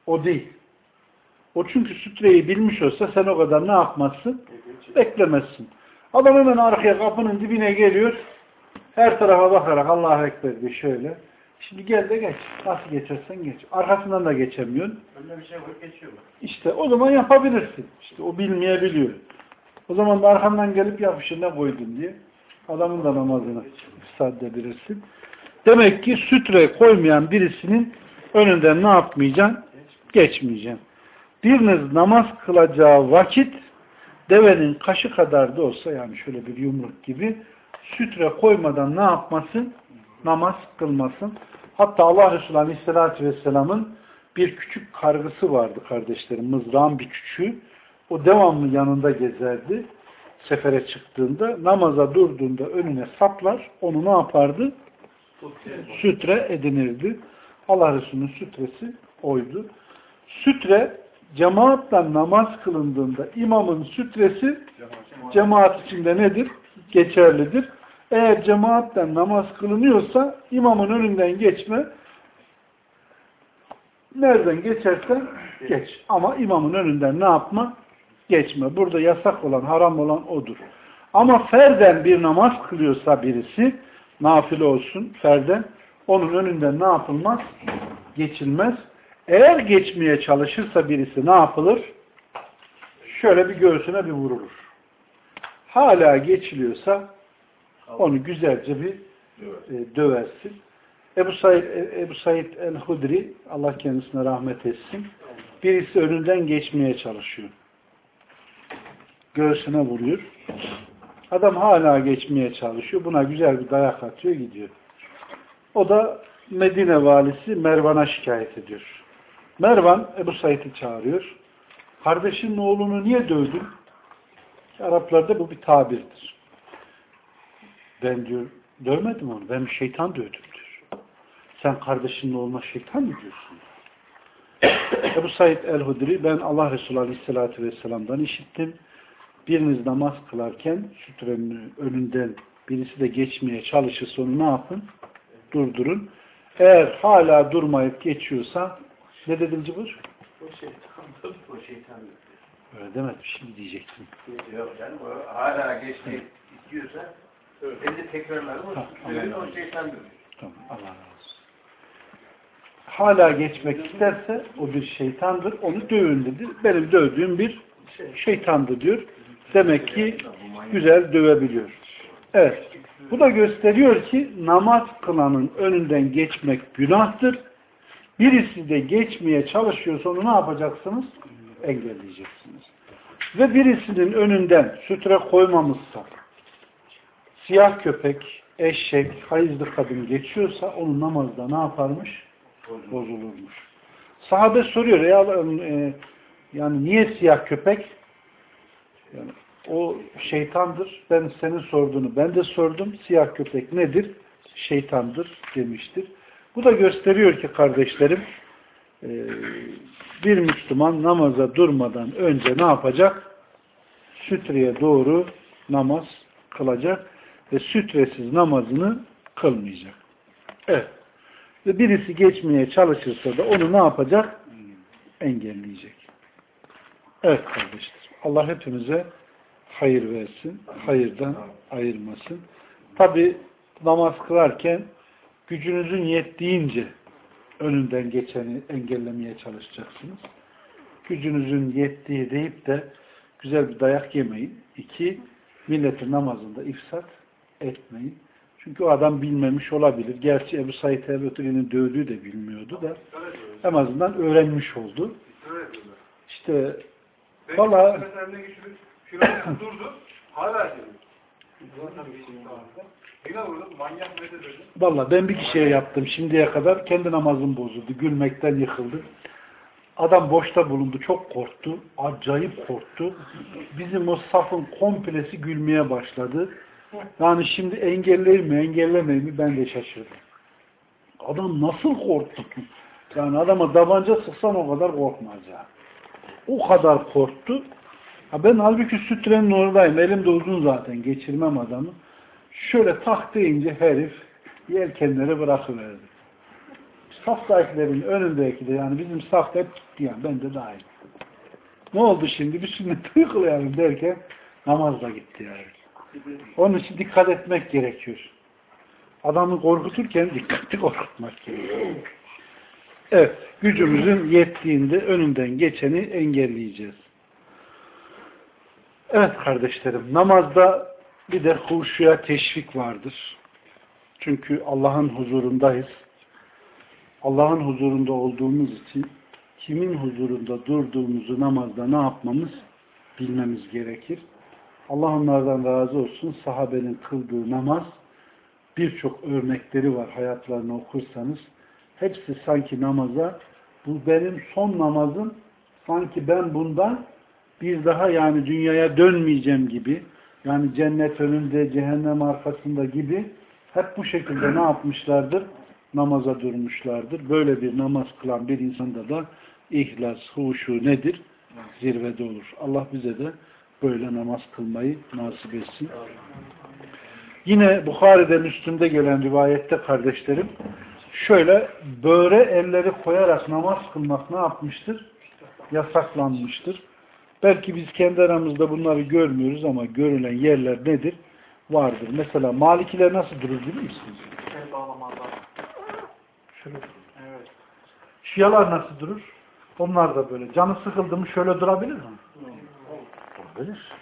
O değil. O çünkü sütreyi bilmiş olsa sen o kadar ne yapmazsın? Beklemezsin. Adam hemen arkaya kapının dibine geliyor. Her tarafa bakarak Allah'a Ekber diye şöyle. Şimdi gel de geç. Nasıl geçersen geç. Arkasından da geçemiyorsun. Önüne bir şey koyup geçiyor mu? İşte o zaman yapabilirsin. İşte o bilmeyebiliyor. O zaman da arkamdan gelip yapışır ne koydun diye. Adamın da namazını ifsad edebilirsin. Demek ki sütre koymayan birisinin önünden ne yapmayacaksın? Geçmeyeceksin. Biriniz namaz kılacağı vakit devenin kaşı kadar da olsa yani şöyle bir yumruk gibi sütre koymadan ne yapmasın? Namaz kılmasın. Hatta Allah Resulü Aleyhisselatü Vesselam'ın bir küçük kargısı vardı kardeşlerim. Mızrağın bir küçüğü. O devamlı yanında gezerdi. Sefere çıktığında, namaza durduğunda önüne saplar. Onu ne yapardı? Sütre edinirdi. Allah Resulü'nün sütresi oydu. Sütre cemaatle namaz kılındığında imamın sütresi cemaat içinde nedir? Geçerlidir. Eğer cemaatle namaz kılınıyorsa imamın önünden geçme nereden geçersen geç. Ama imamın önünden ne yapma? Geçme. Burada yasak olan, haram olan odur. Ama ferden bir namaz kılıyorsa birisi, nafile olsun ferden, onun önünden ne yapılmaz? Geçilmez. Eğer geçmeye çalışırsa birisi ne yapılır? Şöyle bir göğsüne bir vurulur. Hala geçiliyorsa onu güzelce bir e, döversin. Ebu Said, Ebu Said el-Hudri, Allah kendisine rahmet etsin, birisi önünden geçmeye çalışıyor. Göğsüne vuruyor. Adam hala geçmeye çalışıyor. Buna güzel bir dayak atıyor, gidiyor. O da Medine valisi Mervan'a şikayet ediyor. Mervan Ebu Said'i çağırıyor. Kardeşinin oğlunu niye dövdün? Araplarda bu bir tabirdir. Ben diyor dövmedim onu. Ben şeytan dövdüm diyor. Sen kardeşinin oğluna şeytan mı diyorsun? Ebu Said el-Hudri ben Allah Resulü Aleyhisselatü Vesselam'dan işittim. Biriniz namaz kılarken sütrenin önünden birisi de geçmeye çalışırsa onu ne yapın? Durdurun. Eğer hala durmayıp geçiyorsa ne dedim Cıbır? O şeytan, o şeytan. Öyle demedim. Şimdi diyeceksin. Yok canım, o hala geçmeyi istiyorsa ben de tekrarlarım Ha, o, tamam. o şeytan diyor. Tamam. Allah razı olsun. Hala geçmek isterse o bir şeytandır. Onu dövün dedi. Benim dövdüğüm bir şeytandı diyor. Demek ki güzel dövebiliyor. Evet. Bu da gösteriyor ki namaz kılanın önünden geçmek günahtır. Birisi de geçmeye çalışıyorsa onu ne yapacaksınız? Engelleyeceksiniz. Ve birisinin önünden sütre koymamışsa siyah köpek, eşek, hayızlı kadın geçiyorsa onun namazda ne yaparmış? Bozulurmuş. Sahabe soruyor e, yani niye siyah köpek? Yani o şeytandır. Ben senin sorduğunu ben de sordum. Siyah köpek nedir? Şeytandır demiştir. Bu da gösteriyor ki kardeşlerim e, bir Müslüman namaza durmadan önce ne yapacak? Sütreye doğru namaz kılacak ve sütresiz namazını kılmayacak. Evet. Ve birisi geçmeye çalışırsa da onu ne yapacak? Engelleyecek. Evet kardeşler. Allah hepimize hayır versin. Hayırdan ayırmasın. Tabi namaz kılarken gücünüzün yettiğince önünden geçeni engellemeye çalışacaksınız. Gücünüzün yettiği deyip de güzel bir dayak yemeyin. İki, Milletin namazında ifsat etmeyin. Çünkü o adam bilmemiş olabilir. Gerçi Ebu Said Ebu'nun dövdüğü de bilmiyordu da en azından öğrenmiş oldu. İşte Valla- durdu. Hala dedi? Valla ben bir kişiye yaptım şimdiye kadar. Kendi namazım bozuldu. Gülmekten yıkıldı. Adam boşta bulundu. Çok korktu. Acayip korktu. Bizim o safın komplesi gülmeye başladı. Yani şimdi engelleyeyim mi engellemeyeyim mi ben de şaşırdım. Adam nasıl korktu? Yani adama tabanca sıksan o kadar korkmaz ya. O kadar korktu. Ha ben halbuki sütrenin oradayım. Elimde uzun zaten. Geçirmem adamı. Şöyle tak deyince herif yelkenleri bırakıverdi. Saftakilerin önündeki de yani bizim safta hep gitti yani. Ben de dahil. Ne oldu şimdi? Bir sünnet uygulayalım derken namaz gitti yani. Onun için dikkat etmek gerekiyor. Adamı korkuturken dikkatli korkutmak gerekiyor. Evet, gücümüzün yettiğinde önünden geçeni engelleyeceğiz. Evet kardeşlerim, namazda bir de huşuya teşvik vardır. Çünkü Allah'ın huzurundayız. Allah'ın huzurunda olduğumuz için kimin huzurunda durduğumuzu namazda ne yapmamız bilmemiz gerekir. Allah onlardan razı olsun. Sahabenin kıldığı namaz birçok örnekleri var hayatlarını okursanız. Hepsi sanki namaza bu benim son namazım sanki ben bundan bir daha yani dünyaya dönmeyeceğim gibi yani cennet önünde cehennem arkasında gibi hep bu şekilde ne yapmışlardır? Namaza durmuşlardır. Böyle bir namaz kılan bir insanda da ihlas, huşu nedir? Zirvede olur. Allah bize de böyle namaz kılmayı nasip etsin. Yine Bukhari'den üstünde gelen rivayette kardeşlerim şöyle böğre elleri koyarak namaz kılmak ne yapmıştır? Yasaklanmıştır. Belki biz kendi aramızda bunları görmüyoruz ama görülen yerler nedir? Vardır. Mesela Malikiler nasıl durur bilir misiniz? El bağlamazlar. Şöyle. Evet. Şialar nasıl durur? Onlar da böyle. Canı sıkıldı mı şöyle durabilir mi? Durabilir.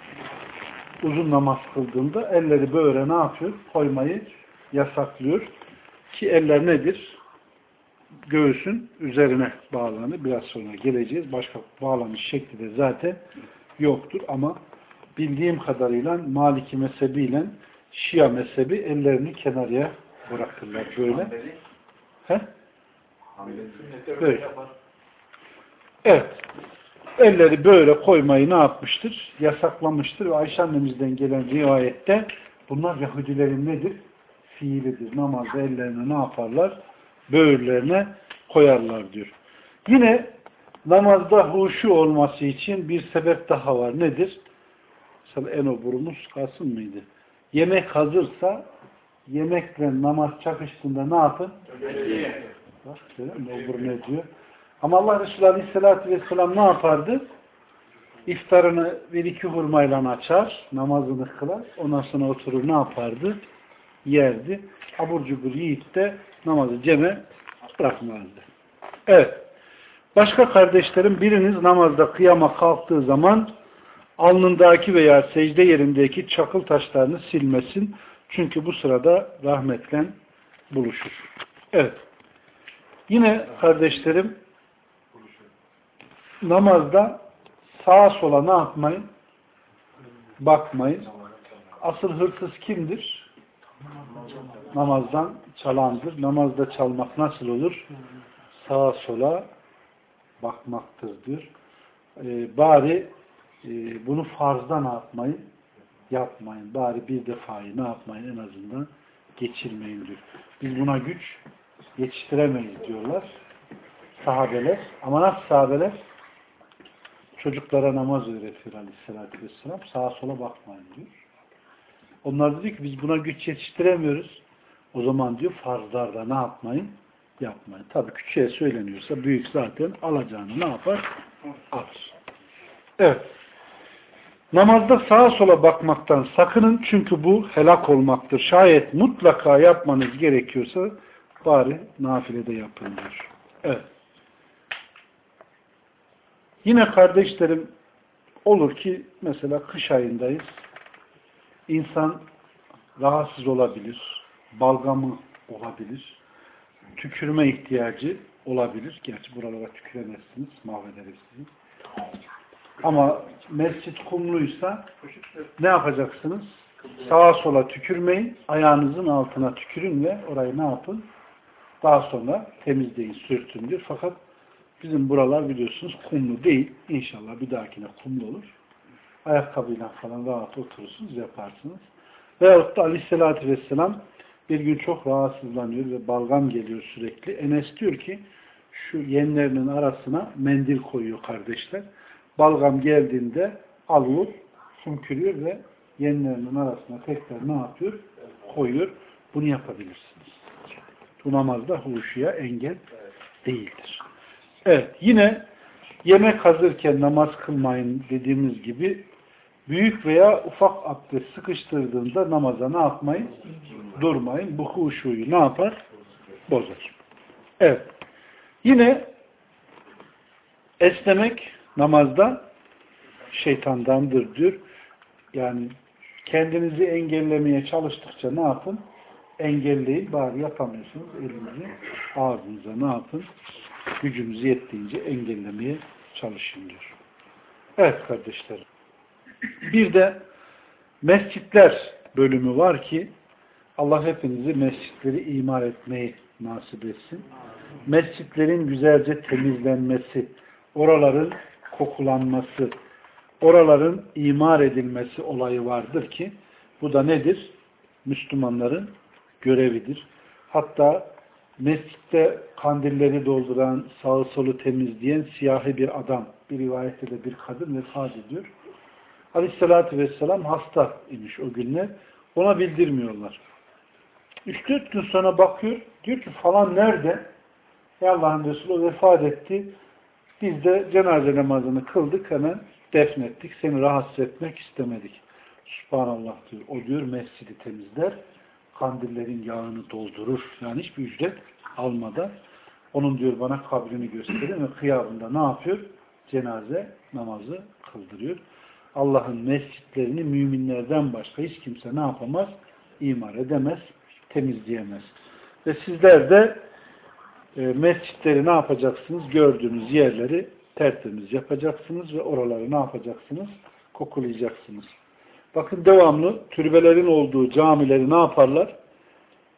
Uzun namaz kıldığında elleri böyle ne yapıyor? Koymayı yasaklıyor. Ki eller nedir? Göğsün üzerine bağlanır. Biraz sonra geleceğiz. Başka bağlanış şekli de zaten yoktur. Ama bildiğim kadarıyla Maliki mezhebiyle Şia mezhebi ellerini kenarıya bırakırlar böyle. He? Böyle. Evet. Elleri böyle koymayı ne yapmıştır? Yasaklamıştır ve Ayşe annemizden gelen rivayette bunlar Yahudilerin nedir? Fiilidir. Namazda ellerini ne yaparlar? Böğürlerine koyarlar diyor. Yine namazda huşu olması için bir sebep daha var. Nedir? Mesela en oburumuz kalsın mıydı? Yemek hazırsa yemekle namaz çakıştığında ne yapın? Bak, görüyor ne diyor? Ama Allah Resulü Aleyhisselatü Vesselam ne yapardı? İftarını bir iki hurmayla açar, namazını kılar, ondan sonra oturur ne yapardı? Yerdi. Abur cubur yiyip de namazı ceme bırakmazdı. Evet. Başka kardeşlerim biriniz namazda kıyama kalktığı zaman alnındaki veya secde yerindeki çakıl taşlarını silmesin. Çünkü bu sırada rahmetle buluşur. Evet. Yine kardeşlerim namazda sağa sola ne yapmayın? Bakmayın. Asıl hırsız kimdir? Namazdan çalandır. Namazda çalmak nasıl olur? Sağa sola bakmaktır diyor. Ee, bari e, bunu farzda ne yapmayın? Yapmayın. Bari bir defayı ne yapmayın en azından geçirmeyin diyor. Biz buna güç yetiştiremeyiz diyorlar sahabeler. Ama nasıl sahabeler? Çocuklara namaz öğretiyor aleyhissalatü vesselam. Sağa sola bakmayın diyor. Onlar diyor ki biz buna güç yetiştiremiyoruz. O zaman diyor farzlarda ne yapmayın? Yapmayın. Tabii küçüğe söyleniyorsa büyük zaten alacağını ne yapar? Alır. Evet. Namazda sağa sola bakmaktan sakının çünkü bu helak olmaktır. Şayet mutlaka yapmanız gerekiyorsa bari nafilede yapın diyor. Evet. Yine kardeşlerim olur ki mesela kış ayındayız. insan rahatsız olabilir, balgamı olabilir, tükürme ihtiyacı olabilir. Gerçi buralara tüküremezsiniz, mahvederiz sizi. Ama mescit kumluysa ne yapacaksınız? Sağa sola tükürmeyin, ayağınızın altına tükürün ve orayı ne yapın? Daha sonra temizleyin, sürtün diyor. Fakat bizim buralar biliyorsunuz kumlu değil. İnşallah bir dahakine kumlu olur. Ayakkabıyla falan rahat oturursunuz, yaparsınız. Veyahut da aleyhissalatü vesselam bir gün çok rahatsızlanıyor ve balgam geliyor sürekli. Enes diyor ki şu yenlerinin arasına mendil koyuyor kardeşler. Balgam geldiğinde alıyor, sümkürüyor ve yenlerinin arasına tekrar ne yapıyor? Koyuyor. Bunu yapabilirsiniz. Bu namazda huşuya engel değildir. Evet. Yine yemek hazırken namaz kılmayın dediğimiz gibi büyük veya ufak abdest sıkıştırdığında namaza ne yapmayın? Durmayın. Bu huşuyu ne yapar? Bozar. Evet. Yine esnemek namazda şeytandandır diyor. Yani kendinizi engellemeye çalıştıkça ne yapın? Engelleyin. Bari yapamıyorsunuz. Elinizi ağzınıza ne yapın? Gücünüz yettiğince engellemeye çalışın diyor. Evet kardeşlerim. Bir de mescitler bölümü var ki Allah hepinizi mescitleri imar etmeyi nasip etsin. Mescitlerin güzelce temizlenmesi, oraların kokulanması, oraların imar edilmesi olayı vardır ki bu da nedir? Müslümanların görevidir. Hatta mescitte kandilleri dolduran, sağı solu temizleyen siyahi bir adam, bir rivayette de bir kadın vefat ediyor. Aleyhissalatü vesselam hasta imiş o günler. Ona bildirmiyorlar. 3-4 gün sonra bakıyor, diyor ki falan nerede? Ya Allah'ın Resulü vefat etti. Biz de cenaze namazını kıldık hemen defnettik. Seni rahatsız etmek istemedik. Subhanallah diyor. O diyor mescidi temizler. Kandillerin yağını doldurur. Yani hiçbir ücret almadan. Onun diyor bana kabrini gösterin ve kıyabında ne yapıyor? Cenaze namazı kıldırıyor. Allah'ın mescitlerini müminlerden başka hiç kimse ne yapamaz? İmar edemez, temizleyemez. Ve sizler de e, mescitleri ne yapacaksınız? Gördüğünüz yerleri tertemiz yapacaksınız ve oraları ne yapacaksınız? Kokulayacaksınız. Bakın devamlı türbelerin olduğu camileri ne yaparlar?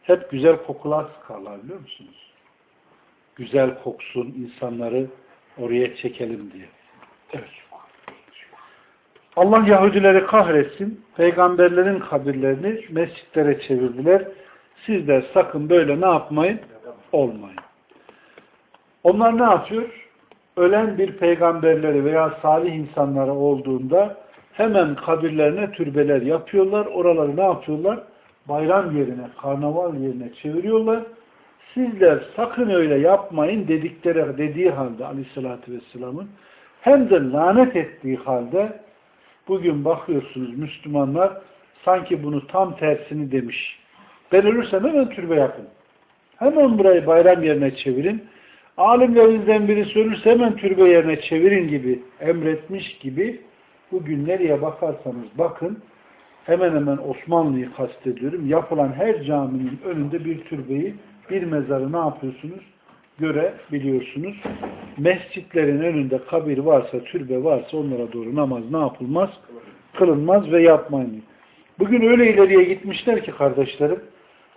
Hep güzel kokular sıkarlar biliyor musunuz? Güzel koksun, insanları oraya çekelim diye. Evet. Allah Yahudileri kahretsin. Peygamberlerin kabirlerini mescitlere çevirdiler. Sizler sakın böyle ne yapmayın? Olmayın. Onlar ne yapıyor? Ölen bir peygamberleri veya salih insanları olduğunda hemen kabirlerine türbeler yapıyorlar. Oraları ne yapıyorlar? Bayram yerine, karnaval yerine çeviriyorlar. Sizler sakın öyle yapmayın dedikleri dediği halde aleyhissalatü vesselamın hem de lanet ettiği halde bugün bakıyorsunuz Müslümanlar sanki bunu tam tersini demiş. Ben ölürsem hemen türbe yapın. Hemen burayı bayram yerine çevirin. Alimlerinizden biri ölürse hemen türbe yerine çevirin gibi emretmiş gibi bugün nereye bakarsanız bakın hemen hemen Osmanlı'yı kastediyorum. Yapılan her caminin önünde bir türbeyi, bir mezarı ne yapıyorsunuz? Görebiliyorsunuz. Mescitlerin önünde kabir varsa, türbe varsa onlara doğru namaz ne yapılmaz? Kılınmaz ve yapmayın. Bugün öyle ileriye gitmişler ki kardeşlerim,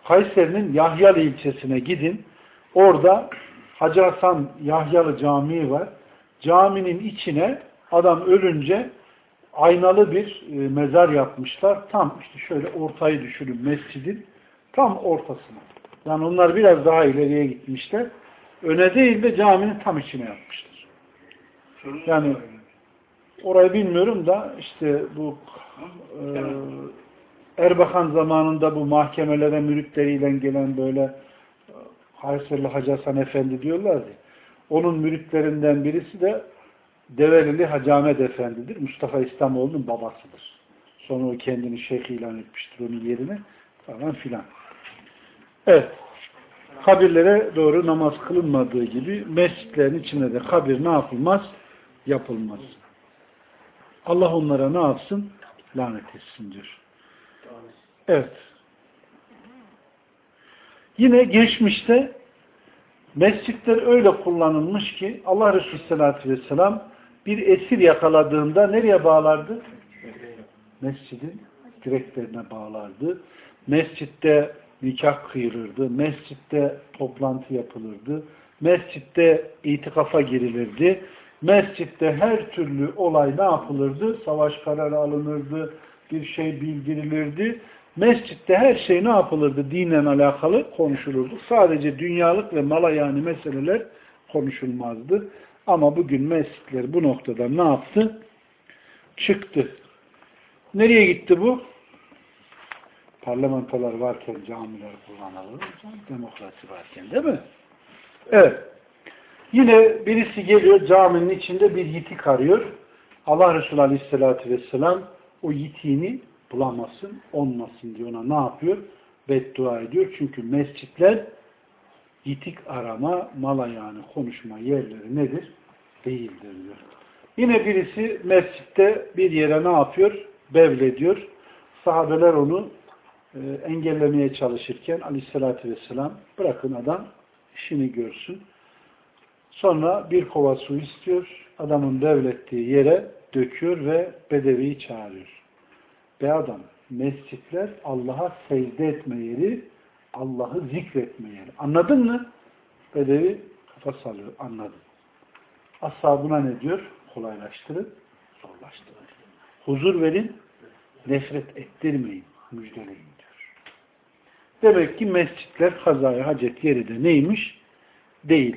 Kayseri'nin Yahyalı ilçesine gidin. Orada Hacı Hasan Yahyalı Camii var. Caminin içine adam ölünce aynalı bir e, mezar yapmışlar. Tam işte şöyle ortayı düşünün mescidin tam ortasına. Yani onlar biraz daha ileriye gitmişler. Öne değil de caminin tam içine yapmışlar. Yani orayı bilmiyorum da işte bu e, Erbakan zamanında bu mahkemelere müritleriyle gelen böyle Kayseri'li Hacı Hasan Efendi diyorlardı. Onun müritlerinden birisi de Develili Hacı Ahmet Efendi'dir. Mustafa İslamoğlu'nun babasıdır. Sonra o kendini şeyh ilan etmiştir onun yerine falan filan. Evet. Kabirlere doğru namaz kılınmadığı gibi mescitlerin içine de kabir ne yapılmaz? Yapılmaz. Allah onlara ne yapsın? Lanet etsin diyor. Evet. Yine geçmişte mescitler öyle kullanılmış ki Allah Resulü Sallallahu Aleyhi ve Sellem bir esir yakaladığında nereye bağlardı? Mescidin direklerine bağlardı. Mescitte nikah kıyılırdı. Mescitte toplantı yapılırdı. Mescitte itikafa girilirdi. Mescitte her türlü olay ne yapılırdı? Savaş kararı alınırdı. Bir şey bildirilirdi. Mescitte her şey ne yapılırdı? Dinen alakalı konuşulurdu. Sadece dünyalık ve malayani meseleler konuşulmazdı. Ama bugün mescitler bu noktada ne yaptı? Çıktı. Nereye gitti bu? Parlamentolar varken camiler kullanılır. Demokrasi varken değil mi? Evet. Yine birisi geliyor caminin içinde bir yitik arıyor. Allah Resulü Aleyhisselatü Vesselam o yitiğini bulamasın, olmasın diye ona ne yapıyor? Beddua ediyor. Çünkü mescitler yitik arama, mala yani konuşma yerleri nedir? Değildir diyor. Yine birisi mescitte bir yere ne yapıyor? Bevlediyor. Sahabeler onu engellemeye çalışırken aleyhissalatü vesselam bırakın adam işini görsün. Sonra bir kova su istiyor. Adamın devlettiği yere döküyor ve bedeviyi çağırıyor. Be adam mescitler Allah'a secde etme yeri, Allah'ı zikretme yeri. Anladın mı? Bedevi kafa sallıyor. Anladım. Ashabına ne diyor? Kolaylaştırın, zorlaştırın. Huzur verin, nefret ettirmeyin, müjdeleyin. Demek ki mescitler kazaya hacet yeri de neymiş? Değil.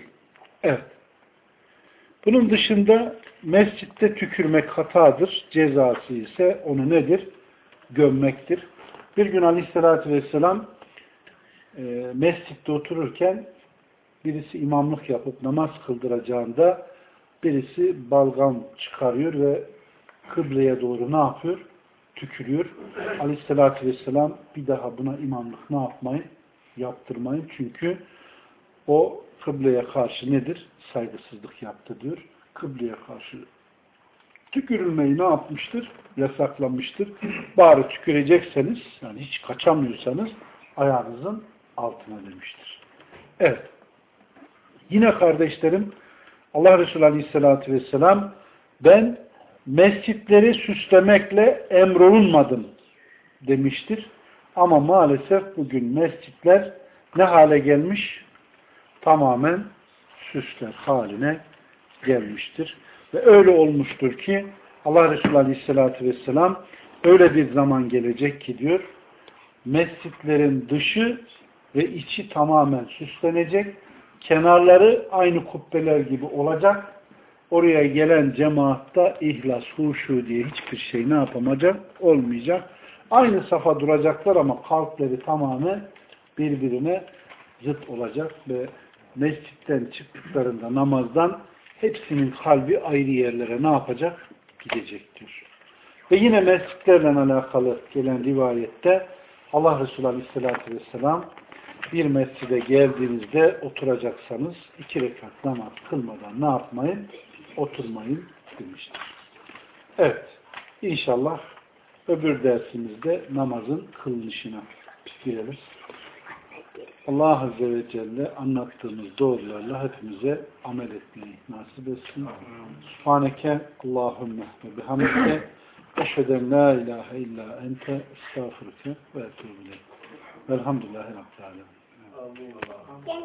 Evet. Bunun dışında mescitte tükürmek hatadır. Cezası ise onu nedir? Gömmektir. Bir gün aleyhissalatü vesselam e, mescitte otururken birisi imamlık yapıp namaz kıldıracağında birisi balgam çıkarıyor ve kıbleye doğru ne yapıyor? Tükürüyor. Aleyhissalatü vesselam bir daha buna imamlık ne yapmayın? Yaptırmayın. Çünkü o kıbleye karşı nedir? Saygısızlık yaptı diyor. Kıbleye karşı tükürülmeyi ne yapmıştır? Yasaklamıştır. Bari tükürecekseniz, yani hiç kaçamıyorsanız ayağınızın altına demiştir. Evet. Yine kardeşlerim Allah Resulü Aleyhisselatü Vesselam ben mescitleri süslemekle emrolunmadım demiştir. Ama maalesef bugün mescitler ne hale gelmiş? Tamamen süsler haline gelmiştir. Ve öyle olmuştur ki Allah Resulü Aleyhisselatü Vesselam öyle bir zaman gelecek ki diyor mescitlerin dışı ve içi tamamen süslenecek. Kenarları aynı kubbeler gibi olacak. Oraya gelen cemaatta ihlas, huşu diye hiçbir şey ne yapamayacak? Olmayacak. Aynı safa duracaklar ama kalpleri tamamen birbirine zıt olacak ve mescitten çıktıklarında namazdan hepsinin kalbi ayrı yerlere ne yapacak? Gidecektir. Ve yine mescitlerle alakalı gelen rivayette Allah Resulü Aleyhisselatü Vesselam bir mescide geldiğinizde oturacaksanız iki rekat namaz kılmadan ne yapmayın? Oturmayın demiştir. Evet. İnşallah öbür dersimizde namazın kılınışına gireriz. Allah Azze ve Celle anlattığımız doğrularla hepimize amel etmeyi nasip etsin. Subhaneke Allahümme ve bihamdike eşheden la ilahe illa ente estağfurke ve etûbü Velhamdülillahi Rabbil Alemin.